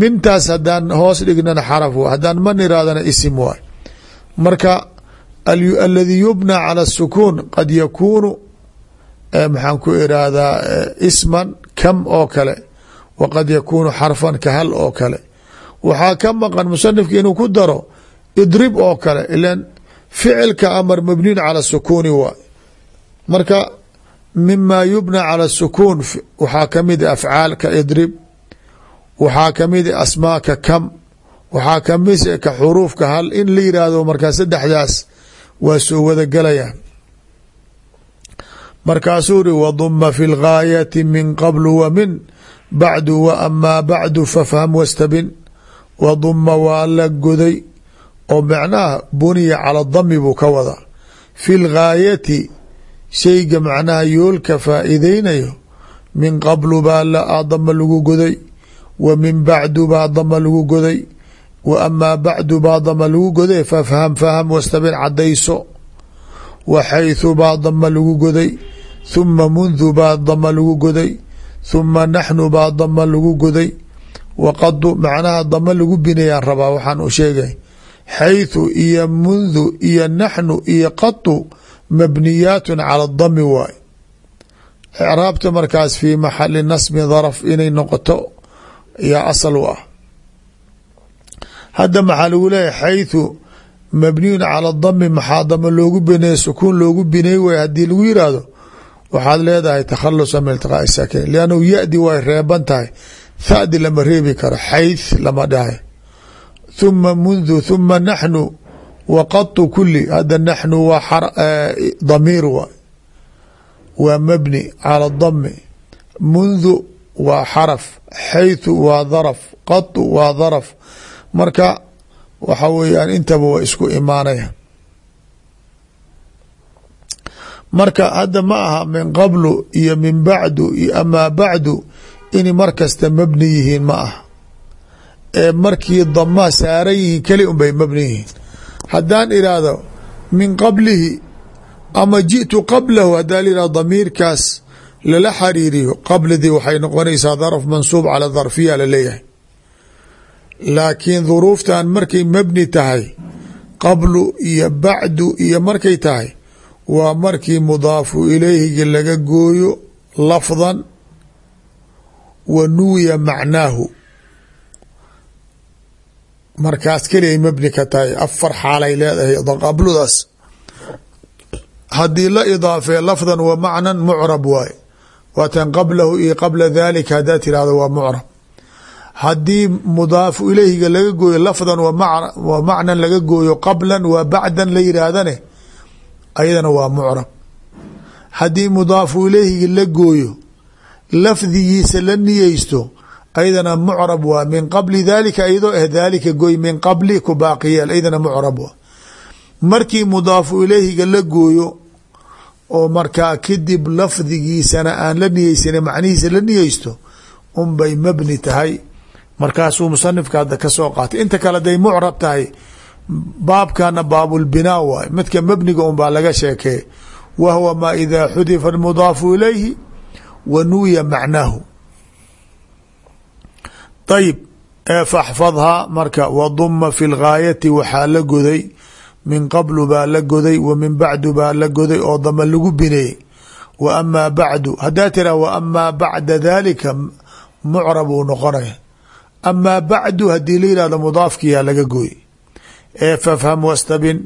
Mintaas haddaan hoos dhignana xaraf waay haddaan man iraadana isim waay. Marka aladi yubnaa cala asukuun qad yakuunu maxaan ku iraahdaa isman kam oo kale waqad yakuunu xarfan ka hal oo kale waxaa ka maqan musanifka inuu ku daro idrib oo kale ilan ficilka amar mabniin cala sukuuni waay marka mima yubna cala sukuun waxaa ka mid afcaalka idrib waxaa ka mid asmaaka kam waxaa ka mid ka xuruufka hal in la yiraahdo markaa saddexdaas waa soo wadagelayaan markaasuu ri waduma fi lgaayati min qabl wa min bacdu wa amaa bacdu fafham wastabin waduma waa la goday oo macnaha buniya cala dami buu ka wadaa fi lgaayati shayga macnaha yoolka faa'iideynayo min qablu baa dama lagu goday wa min bacdu baa dama lagu goday wa amaa bacdu baa dama lagu goday fafham faham wastabin cadayso wa baa dama lagu goday huma mundu baa dama lagu goday huma naxnu baa dama lagu goday waqadu macnaha dama lagu binayaan rabaa waxaan u sheegay xayثu iyo mundu iyo naxnu iyo qadu mabniyaat cala dami waay icraabta markaas fii maxali nasbi darf inay noqoto yaa asal u ah hadda maxaa lagu leeyahy xayثu mabniyun cala dami maxaa dama loogu bineeye sukuun loogu biney way haddii lagu yiraahdo waxaad leedahay takhalusa min iltiqaai saakin liannahu ya-di way reeban tahay. Thadi lama reebi karo xayth lama dhahay. Huma mundu huma naxnu waqatu kuli hadda naxnu waa damiir waay waa mabni cala dami mundu waa xaraf xayثu waa daraf qatu waa daraf. Marka waxa weeyaan intaba waa isku imaanaya marka hadda ma aha min qablu iyo min bacdu iyo amaa bacdu inay mar kasta mabni yihiin ma aha. Ee markii dama saaran yihiin keli un bay mabni yihiin. Haddaan iraahdo min qablihi ama jiئtu qablahu hadaa la yihahdo damiirkaas lala xariiriyo. Qablidii waxay noqonaysaa darf mansuub cala darfiya la leeyahay laakiin duruuftan markay mabni tahay qablu iyo bacdu iyo markay tahay waa markii mudaafu ilayhigi laga gooyo lafdan wa nuwiya macnaahu. Markaas keliay mabni ka tahay afar xaalay leedahay qabludaas haddii la idaafee lafdan wa macnan mucrab waaye. Waatan qablahu iyo qabla dalika haddaad tirahdo waa mucrab. Haddii mudaafu ilayhiga laga gooyo lafdan wa macnan laga gooyo qablan wa bacdan la yihaahdane ayadana waa mucrab. Haddii mudaafu ilayhiga la gooyo lafdigiisa la niyeysto ayadana mucrab waa min qabli dalika ayadoo ah daalika gooy min qabli ku baaqiyeel ayadana mucrab waa. Markii mudaafu ilayhiga la gooyo oo markaa kadib lafdigiisana aan la niyeysanin macnihiisa la niyeysto unbay mabni tahay. Markaasuu musanifka hadda ka soo qaatay. Inta kale haday mucrab tahay baabkana baabulbinaa waay. Midka mabniga un baa laga sheekeye wa huwa maa idaa xudifa mudaafu ilayhi wa nuwiya macnaahu. Ayib faxfadhaa marka waduma fi lgaayati waxaa la goday. Min qablu baa la goday wa min bacdu baa la goday oo dama lagu bineeyey wa amaa bacdu haddaa tira wa amaa bacda dalika mucrab uu noqonaya. Amaa bacdu haddii la yihahdo mudaafkiyaa laga gooy ee fafham wastabin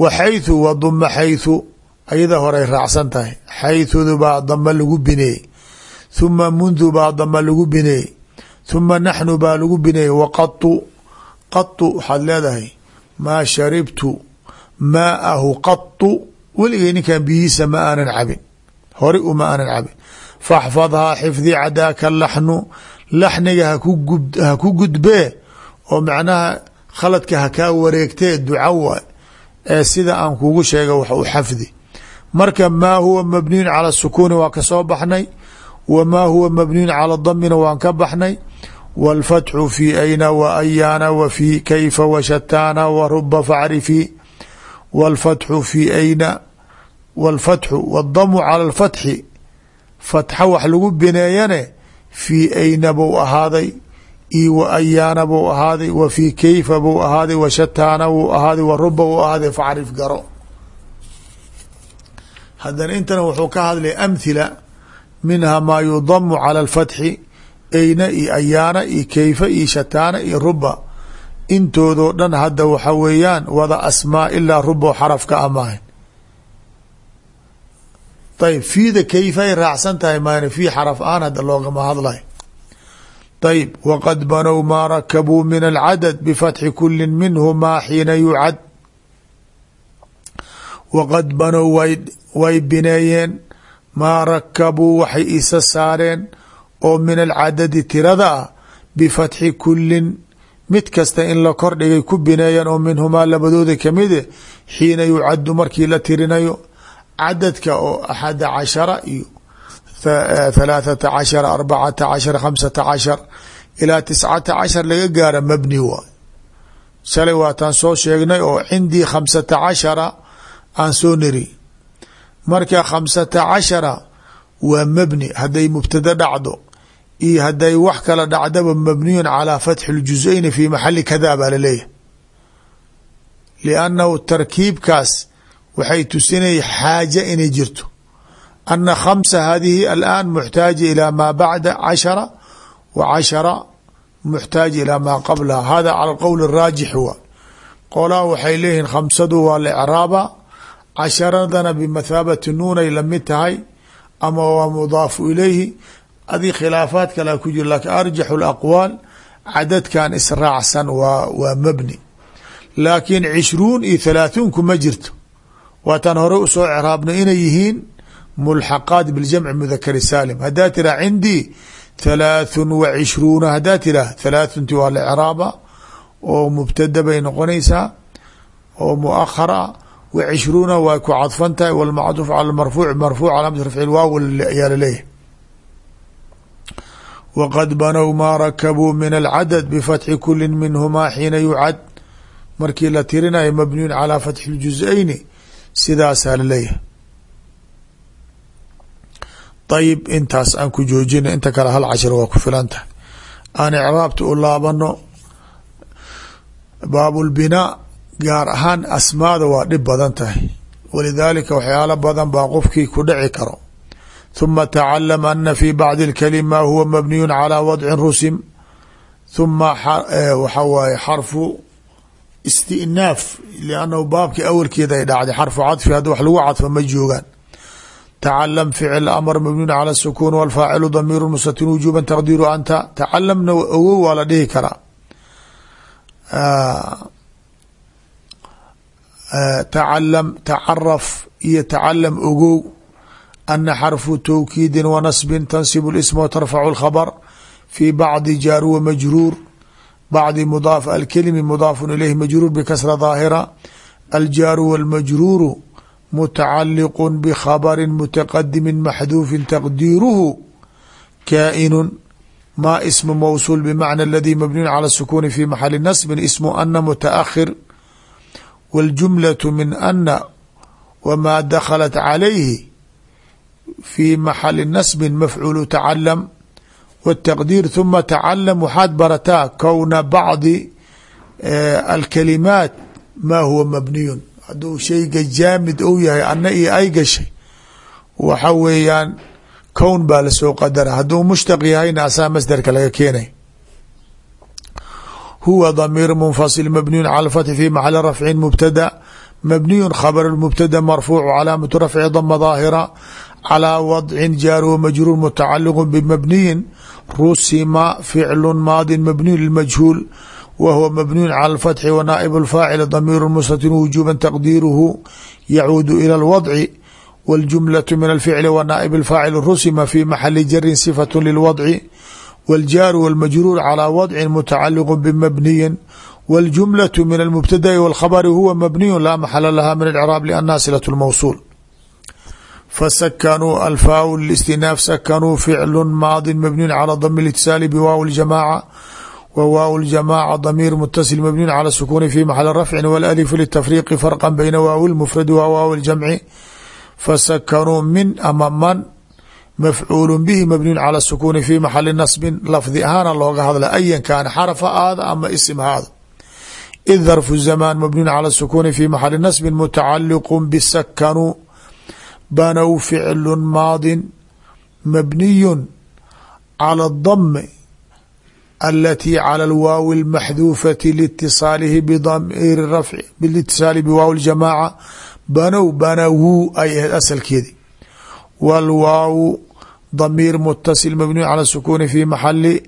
wa xaythu wa duma xaythu ayada horay raacsan tahay. Xaythudu baa dama lagu bineeyey huma mundu baa dama lagu bineeyey huma naxnu baa lagu bineeyey waqatu qatu waxaad leedahay maa sharibtu maaahu qatu weligay ninkan biyihiisa ma aanan cabin hori uma aanan cabin. Faxfadhaa xifdi cadaaka laxnu laxniga ha ku gudbee oo macnaha khaladka ha kaa wareegtee duca waay ee sida aan kugu sheega wax u xafdi marka maa huwa mabniyun cala sukuuni waa ka soo baxnay wa maa huwa mabniyun cala damina waan ka baxnay wاlfatxu fi ayna wa ayaana wa fi kayfa wa shataana wa ruba facrifii wاlfatxu fi ayna wاlfatxu wاdamu cala اlfatxi fatxa wax lagu bineeyane fii ayna buu ahaaday io wa ayaana buu ahaaday wa fii kayfa buu ahaaday wa shataana wuu ahaaday wa ruba wuu ahaaday facrif garo. Haddana intana wuxuu ka hadlay amhila minha maa yudamu cala اlfatxi ayna iyo ayaana iyo kayfa iyo shataana iyo ruba intoodoo dhan hadda waxa weeyaan wada asmaa ilaa rubo xaraf ka amaahan ayb fiida kayfay raacsan tahay maan fii xaraf aan hadda loogama hadlay ayb waqad banow maa rakabuu min alcadad bifatxi kuli minhumaa xiina yucad waqad banow way bineeyeen maa rakabuu waxay isa saareen oo min alcadadi tirada ah bifatxi kulin mid kasta in la kordhigay ku bineeyan oo minhumaa labadooda kamide xiina yucadu markii la tirinayo cadadka oo axada cashara iyo halaathata cashara arbacata cashar khamsata cashar ilaa tiscata cashar laga gaara mabni waay shalay waataan soo sheegnay oo cindii khamsata cashara aan soo niri marka khamsata cashara waa mabni hadday mubtada dhacdo iyo hadday wax kala dhacdaba mabniyun calaa fatxi اljuzayni fi maxali kada baa la leeyahay liannahu tarkiibkaas waxay tusinaya xaaja inay jirto ana khamsa hadihi alaan muxtaaja ilaa maa bacda cashara wa cashara muxtaaja ilaa maa qablaha hada cala qowl raajix wa qolaa waxay leeyihiin khamsadu waa la icraaba casharadana bimathaabati nuunay la mid tahay ama waa mudaafu ilayhi adi khilaafaad kale ku jiro laakiin arjaxu اaqwaal cadadkan israacsan waa waa mabni laakiin cishruun iyo halaaثuun kuma jirto waataan hore u soo craabno inay yihiin mulxaqaat biljamci mudakari saalim. Haddaa tiraha cindii halaathun wa cishruuna. Haddaa tiraah halaathunti waa la craaba oo mubtada bay noqonaysaa oo muakhar a wa cishruuna waa ku cadfan tahay walmacduuf cala marfuuc marfuuc calaamati rafci lwaaw ayaa la leeyahay waqad banow maa rakabuu min alcadad bifatxi kuli minhumaa xiina yucad. Markii la tirinayo mabniyun calaa fatxi ljuzayni sidaasaa la leeyahay ayib intaas aan ku joojina inta kale hal cashir waa ku filan tahay aan icraabta u laabano baabulbinaa gaar ahaan asmaada waa dhib badan tahay walidaalika waxyaalo badan baa qofkii ku dhici karo huma tacalam ana fi bacdi اlkalim ma huwa mabniyun calى wadcin rusim huma waxa waaye xarfu istinaaf lannahu baabkii awalkeeda ay dhacday xarfu cadfi haddi wax lagu cadfa ma joogaan tacalm ficil amr mabniun cala sukuun walfaacilu damiiru mustatin wujuuban taqdiiru anta tacalamna ogow waa la dhihi karaa tacalam tacaraf iyo tacalam ogow ana xarfu towkiidin wa nasbin tansibu lisma watarfacu lkhabr fi bacdi jaar wa majruur bacdi mudaaf alkelimi mudaafun ilayh majruur bikasra daahira aljaaru walmajruuru mutacaliq bkhabri mutaqadimi maxduufi taqdiiruhu kaa'inu ma smu mawsuul bmacna aladi mabniyu cala sukuni fi maxali nasbin ismu ana mutaakhir waljumlaةu min ana wmaa dakhalat calayhi fi maxali nasbin mafcuulu tacalam wاtaqdiir huma tacalam waxaad barataa kowna bacdi alkalimaat ma huwa mabniyun hadduu shayga jaamid ou yahay ana iyo ay gashay waxa weeyaan kown baa la soo qadara hadduu mushtaq yahayna asaa masderka laga keenay. Huwa damiir munfasil mabniyu cala fathi fi maxali rafcin mubtada mabniyu khabr mubtada marfuuc calaamatu rafci dama daahira calىa wadcin jaar wmajruur mutacaliq bmabniyin rusima ficlu maadi mabniyu lmajhuul wa huwa mabniyu cala اlfatxi wa naaib اlfaacil damiir mustatin wujuba taqdiiruhu yacuudu ilى اlwadci wاljumlaة min alficli wa naaib اlfaacil rusima fi maxali jarin sifaة lilwadci wاljaaru wاlmajruur calىa wadcin mutacaliq bmabniyin wاljumlaة min almubtada'i wاlkhabri huwa mabniyu laa maxala laha min اlcraab lannaha silaة اlmawsuul فسkنوا الفاء للاستناaf سkنوا فعل ماض مبني على ضم الاتصال بواو الجماعة wwaaw ljamaca damiir mutasil mabniin cala sukuuni fi maxali rafcin walalifu litafriiqi farqan bayna waawi lmufradi wa waawi ljamci fasakanuu min ama man mafcuulu bihi mabniin cala sukuuni fi maxali nasbin lafdi ahaana looga hadla ayan kaana xaraf ha aada ama isim ha aada id darfu zamaan mabniin cala sukuuni fi maxali nasbin mutacaliqu bisakanuu banow ficlu maadin mabniyun cala dami alati calى اlwaawi اlmaxduufati litisaalihi bdamiiri rafci bilitisaali biwaaw اljamaaca banow banawu ay ahayd asalkeedi wاlwaawu damiir mutasil mabniyu calى الsukuni fi maxali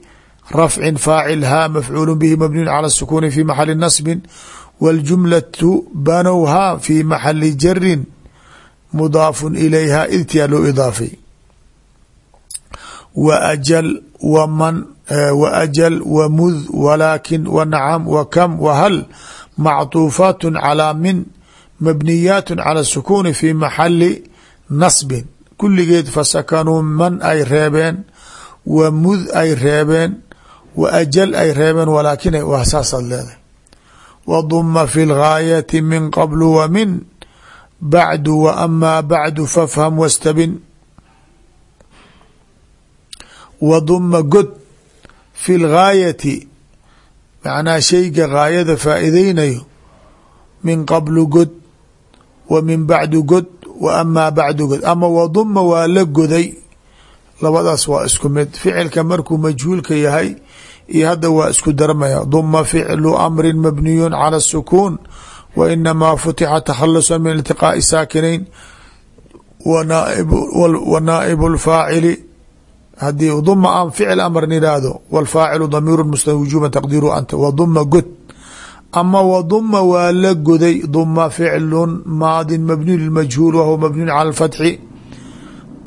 rafci faacil ha mafcuul bihi mabniyu calى الsukuni fi maxali nasbi wاljumlaةu banow ha fi maxali jarin mudaafu ilayha idtiyaa loo idaafay wa ajal waman wa Eh, wajal wamud walaakin wanacam wakam wahal macطuufaat calaa min mabniyaat cala sukuni fi maxali nasbin. Kulligeed fasakanuu man ay reebeen wamud ay reebeen waajal ay reebeen walaakin waa saasaad leedahay. Waduma fi lgaayati min qablu wamin bacdu waamaa bacdu fafham wastabin waduma god fi lgaayati macnaa shayga gaayada faaideynayo min qablu god wa min bacdu god wa amaa bacdu god. Ama waduma waa la goday labadaas waa isku mid. Ficilka markuu majhuulka yahay iyo hadda waa isku darmaya duma ficlu amrin mabniyun cala sukuun wa inamaa futixa takhalusa min iltiqaa'i saakinayn wa naaibu lfaacili haddii duma aan ficil amr nihaahdo wlfaacilu damiiru mustaq wujuban taqdiiru anta. Waduma god. Ama waduma waa la goday duma ficlun maadin mabniy majhuul wahuwa mabniy cala fatxi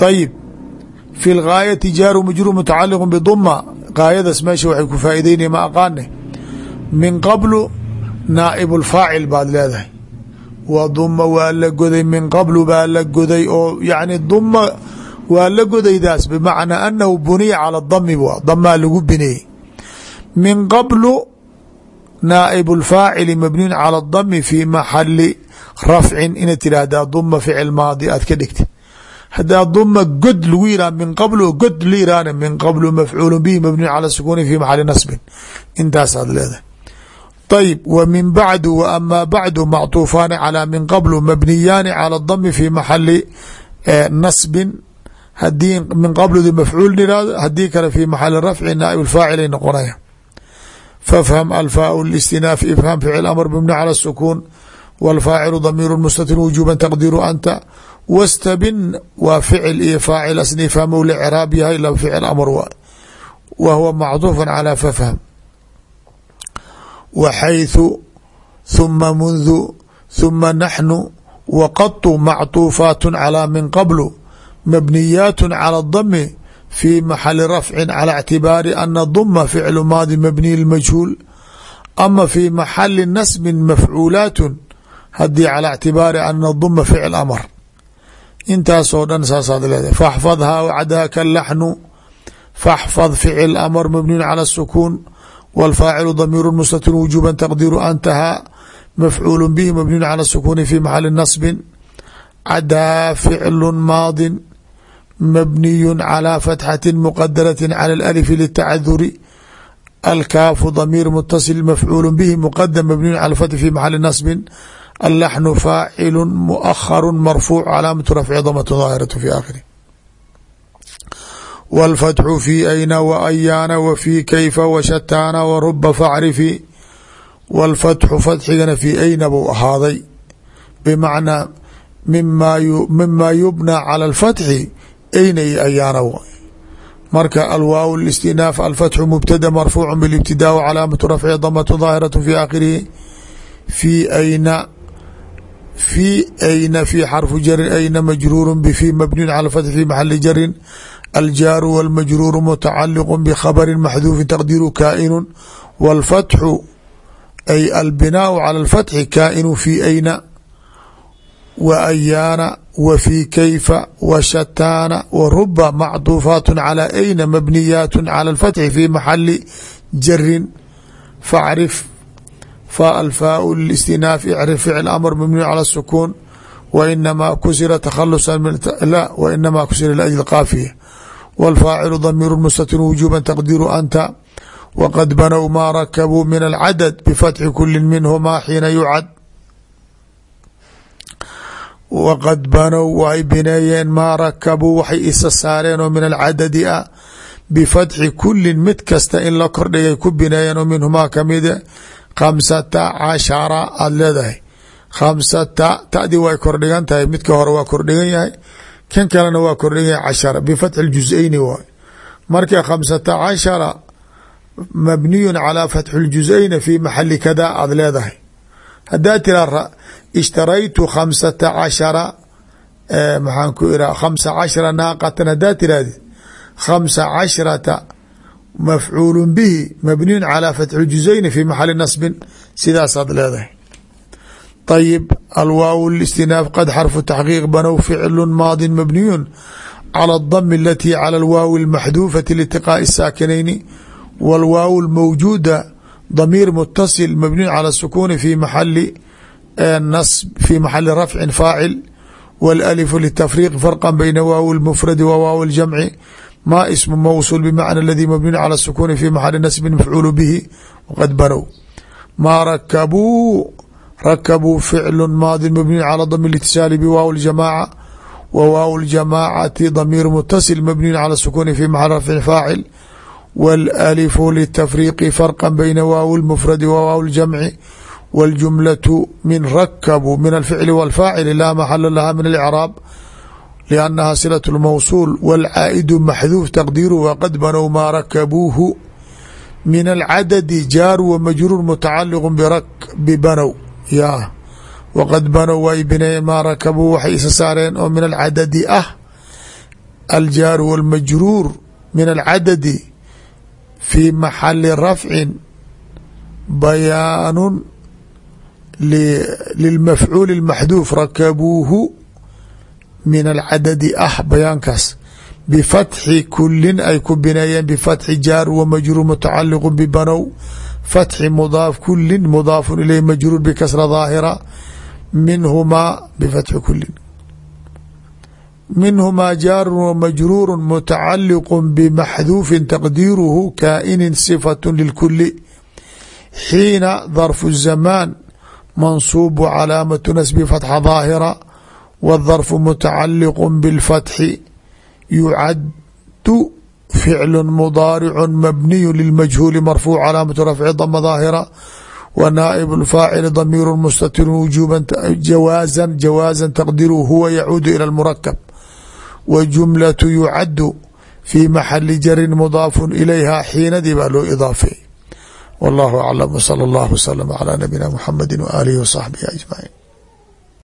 ayib fi lgaayati jaaru majruur mutacaliqu biduma gaayadaas meesha waxay ku faa'ideynaya ma aqaane. Min qablu naa'ib lfaacil baad leedahay. Waduma waa la goday min qablu baa la goday oo yani duma waa la godaydaas bmacnaa anahu buniya calى dami damaa lagu bineeyey min qablu naaib اlfaacili mabniyu calى اdami fi maxali rafcin ina tirahdaa duma ficil maadi aad ka dhigta hadaa duma god lagu yihah min qablu god la yihahna min qablu mafcuul bihi mabniyu calى sukuni fi maxali nasbin intaasaad leedahay طيب و min bعd و amا bعd macطuufaani calى min qabl mabniyaani calى الdm fi maxali nasbi hadii min qabldi mafcuul nihahdo hadii kale fi maxali rafci naaib faacilay noqonaya fafham alfaau listinaaf ifham ficil amr mibni cala sukuun wاlfaacilu damiiru mustatir wujuba taqdiiru anta wastabin waa ficil iyo faacil asni fahmow lcraab yahay la ficil amr wa wa huwa macduufa calى fafhm wa xayثu ثuma mundu ثuma naxnu waqatu macطuufaat calى min qablu mabniyaat calى الdmi fi maxali rafci calى اctibaari ana duma ficlu maadi mabniy اlmajhuul ama fi maxali nasbi mafcuulaat hadii calى اctibaari ana duma ficl amr intaasoo dhan saasaad leedahay faxfadhaa wacdaaka laxnu faxfad ficil amr mabniyu calى الsukuun wاlfaacilu damiiru mustatir wujuba taqdiiru antahaa mafcuul bihi mabniyu calى الsukuuni fi maxali nasbi cadaa ficlu maadi mabniyu calى fatxati muqadarati calى اlأlf litacaduri alkaafu damiir mutasil mafcuul bihi muqadam mabniyu calى fathi fi maxali nasbi allaxnu faacilu muaharu marfuuc calaamatu rafci damatu daahiratu fi aakhiri wاlfatxu fi ayna wa ayaana wa fi kayfa wa shataana wa ruba facrifi wاlfatxu fatxigana fi ayna buu ahaaday bimacnaa mima yubnى calى اlfatxi ayna iyo ayaana w marka alwaaw اlistinaaf alfatxu mubtada marfuucu bilibtidaa calaamatu rafci damatu daahiratu fi aakhirihi fi ayna في أين في xرف jر أين مجrور بفي مبني على الفتح في محل jر الجار والمجrور متعلق بخبر محذوف تقدير كائن والفتح أي البناء على الفتح كائن في أين وأياana وفي كيف وشتاana ورب معطوفاaت على أين مبنيات على الفتح في محل jر فاعرف فالفاء الاستناaf اعرف فعل أمر مبني على السكون وإنما كسر تخلصا من لا وإنما كسر لأجل قافية والفاعل ضمير مستتر وجوبا تقدير أنت وقد بنوا ما ركبوا من العدد بفتح كل منهما حين يعد وqad banow way bineeyeen maa rakabuu waxay isa saareen oo min alcadadi ah bifatxi kulin mid kasta in la kordhigay ku bineeyeen oo minhumaa kamide khamsata cashara aada leedahay khamsata tadi way kordhigan tahay midka hore waa kordhigan yahay kan kalena waa kordhigan yahay cashara bifatxi ljuzayni waay marka khamsata cashara mabniyun calaa ishtaraytu khamsata cashara maxaan ku iraha khamsa cashara naaqatan haddaad tirahdid khamsa cashrata mafcuulu bihi mabniyun calaa fatxijusayni fi maxali nasbin sidaasaad leedahay. Ayib alwaaw listinaaf qad xarfu taxqiiq banow ficlu maadi mabniyun cala adami alatii cala alwaawi almaxduufati liitiqaa'i saakinayni walwaaw lmawjuuda damiir mutasil mabniyun cala sukuuni fi maxali nasb fi maxali rafci faacil wاlalifu litafriiq farqa bayna waawi اlmufradi wa waawi اljamci ma ismu mawsul bmacna اladii mabniyu calى الsukuni fi maxali nasbi mafcuul bihi wqad banow maa rakabuu rakabuu ficlu maadi mabniyu calى dami اlitisaali bwaaw اljamaaca wa waaw اljamaacati damiir mutasil mabniyu calى الsukuni fi maxali rafci faacil wاlalifu litafriiqi farqa bayna waawi اlmufradi wa waaw اljamci wاljumlaة min rakabuu min alficli wاlfaacili laa maxala laha min اlcraab لأnnaha silaة الmawsuul wاlcaaئdu maxduuf taqdiiru wqad banow maa rakabuuhu min alcadadi jaaru wmajruur mutacaliq bibanow ya wqad banow way bineeyeen maa rakabuu waxay isa saareen oo min alcadadi ah aljaaru wاlmajruur min alcadadi fi maxali rafcin bayaanu lilmafcuul اmaxduuf rakabuuhu min alcadadi ah bayaankaas. Bifatxi kulin ay ku bineeyeen bifatxi jaar wamajruur mutacaliqu bibanow. Fatxi mudaaf kulin mudaafun ileyh majruur bikasra daahira. Minhumaa bifatxi kulin minhumaa jaarun wamajruuru mutacaliqu bimaxduufin taqdiiruhu kaa'inin sifatu lilkuli xiina darfu zamaan mansuubu calaamatu nasbi fatxa daahira wالdرف متacaliq bالفتح yucadu ficlu mudaaricu mabniyu lilmajhuuli marfuuc calaamatu rafci dama daahira w naaib faacil damiir mustatir wujuba jawaaza jawaaza taqdiru huwa yacuudu ilى murakab w jumlatu yucadu fi maxali jarin mudaafu ilayha xiinadii baa loo idaafeey wallahu aclam wsala اllah wslm calى nabiyina mxamedi w aalihi w saxbihi ajmaciin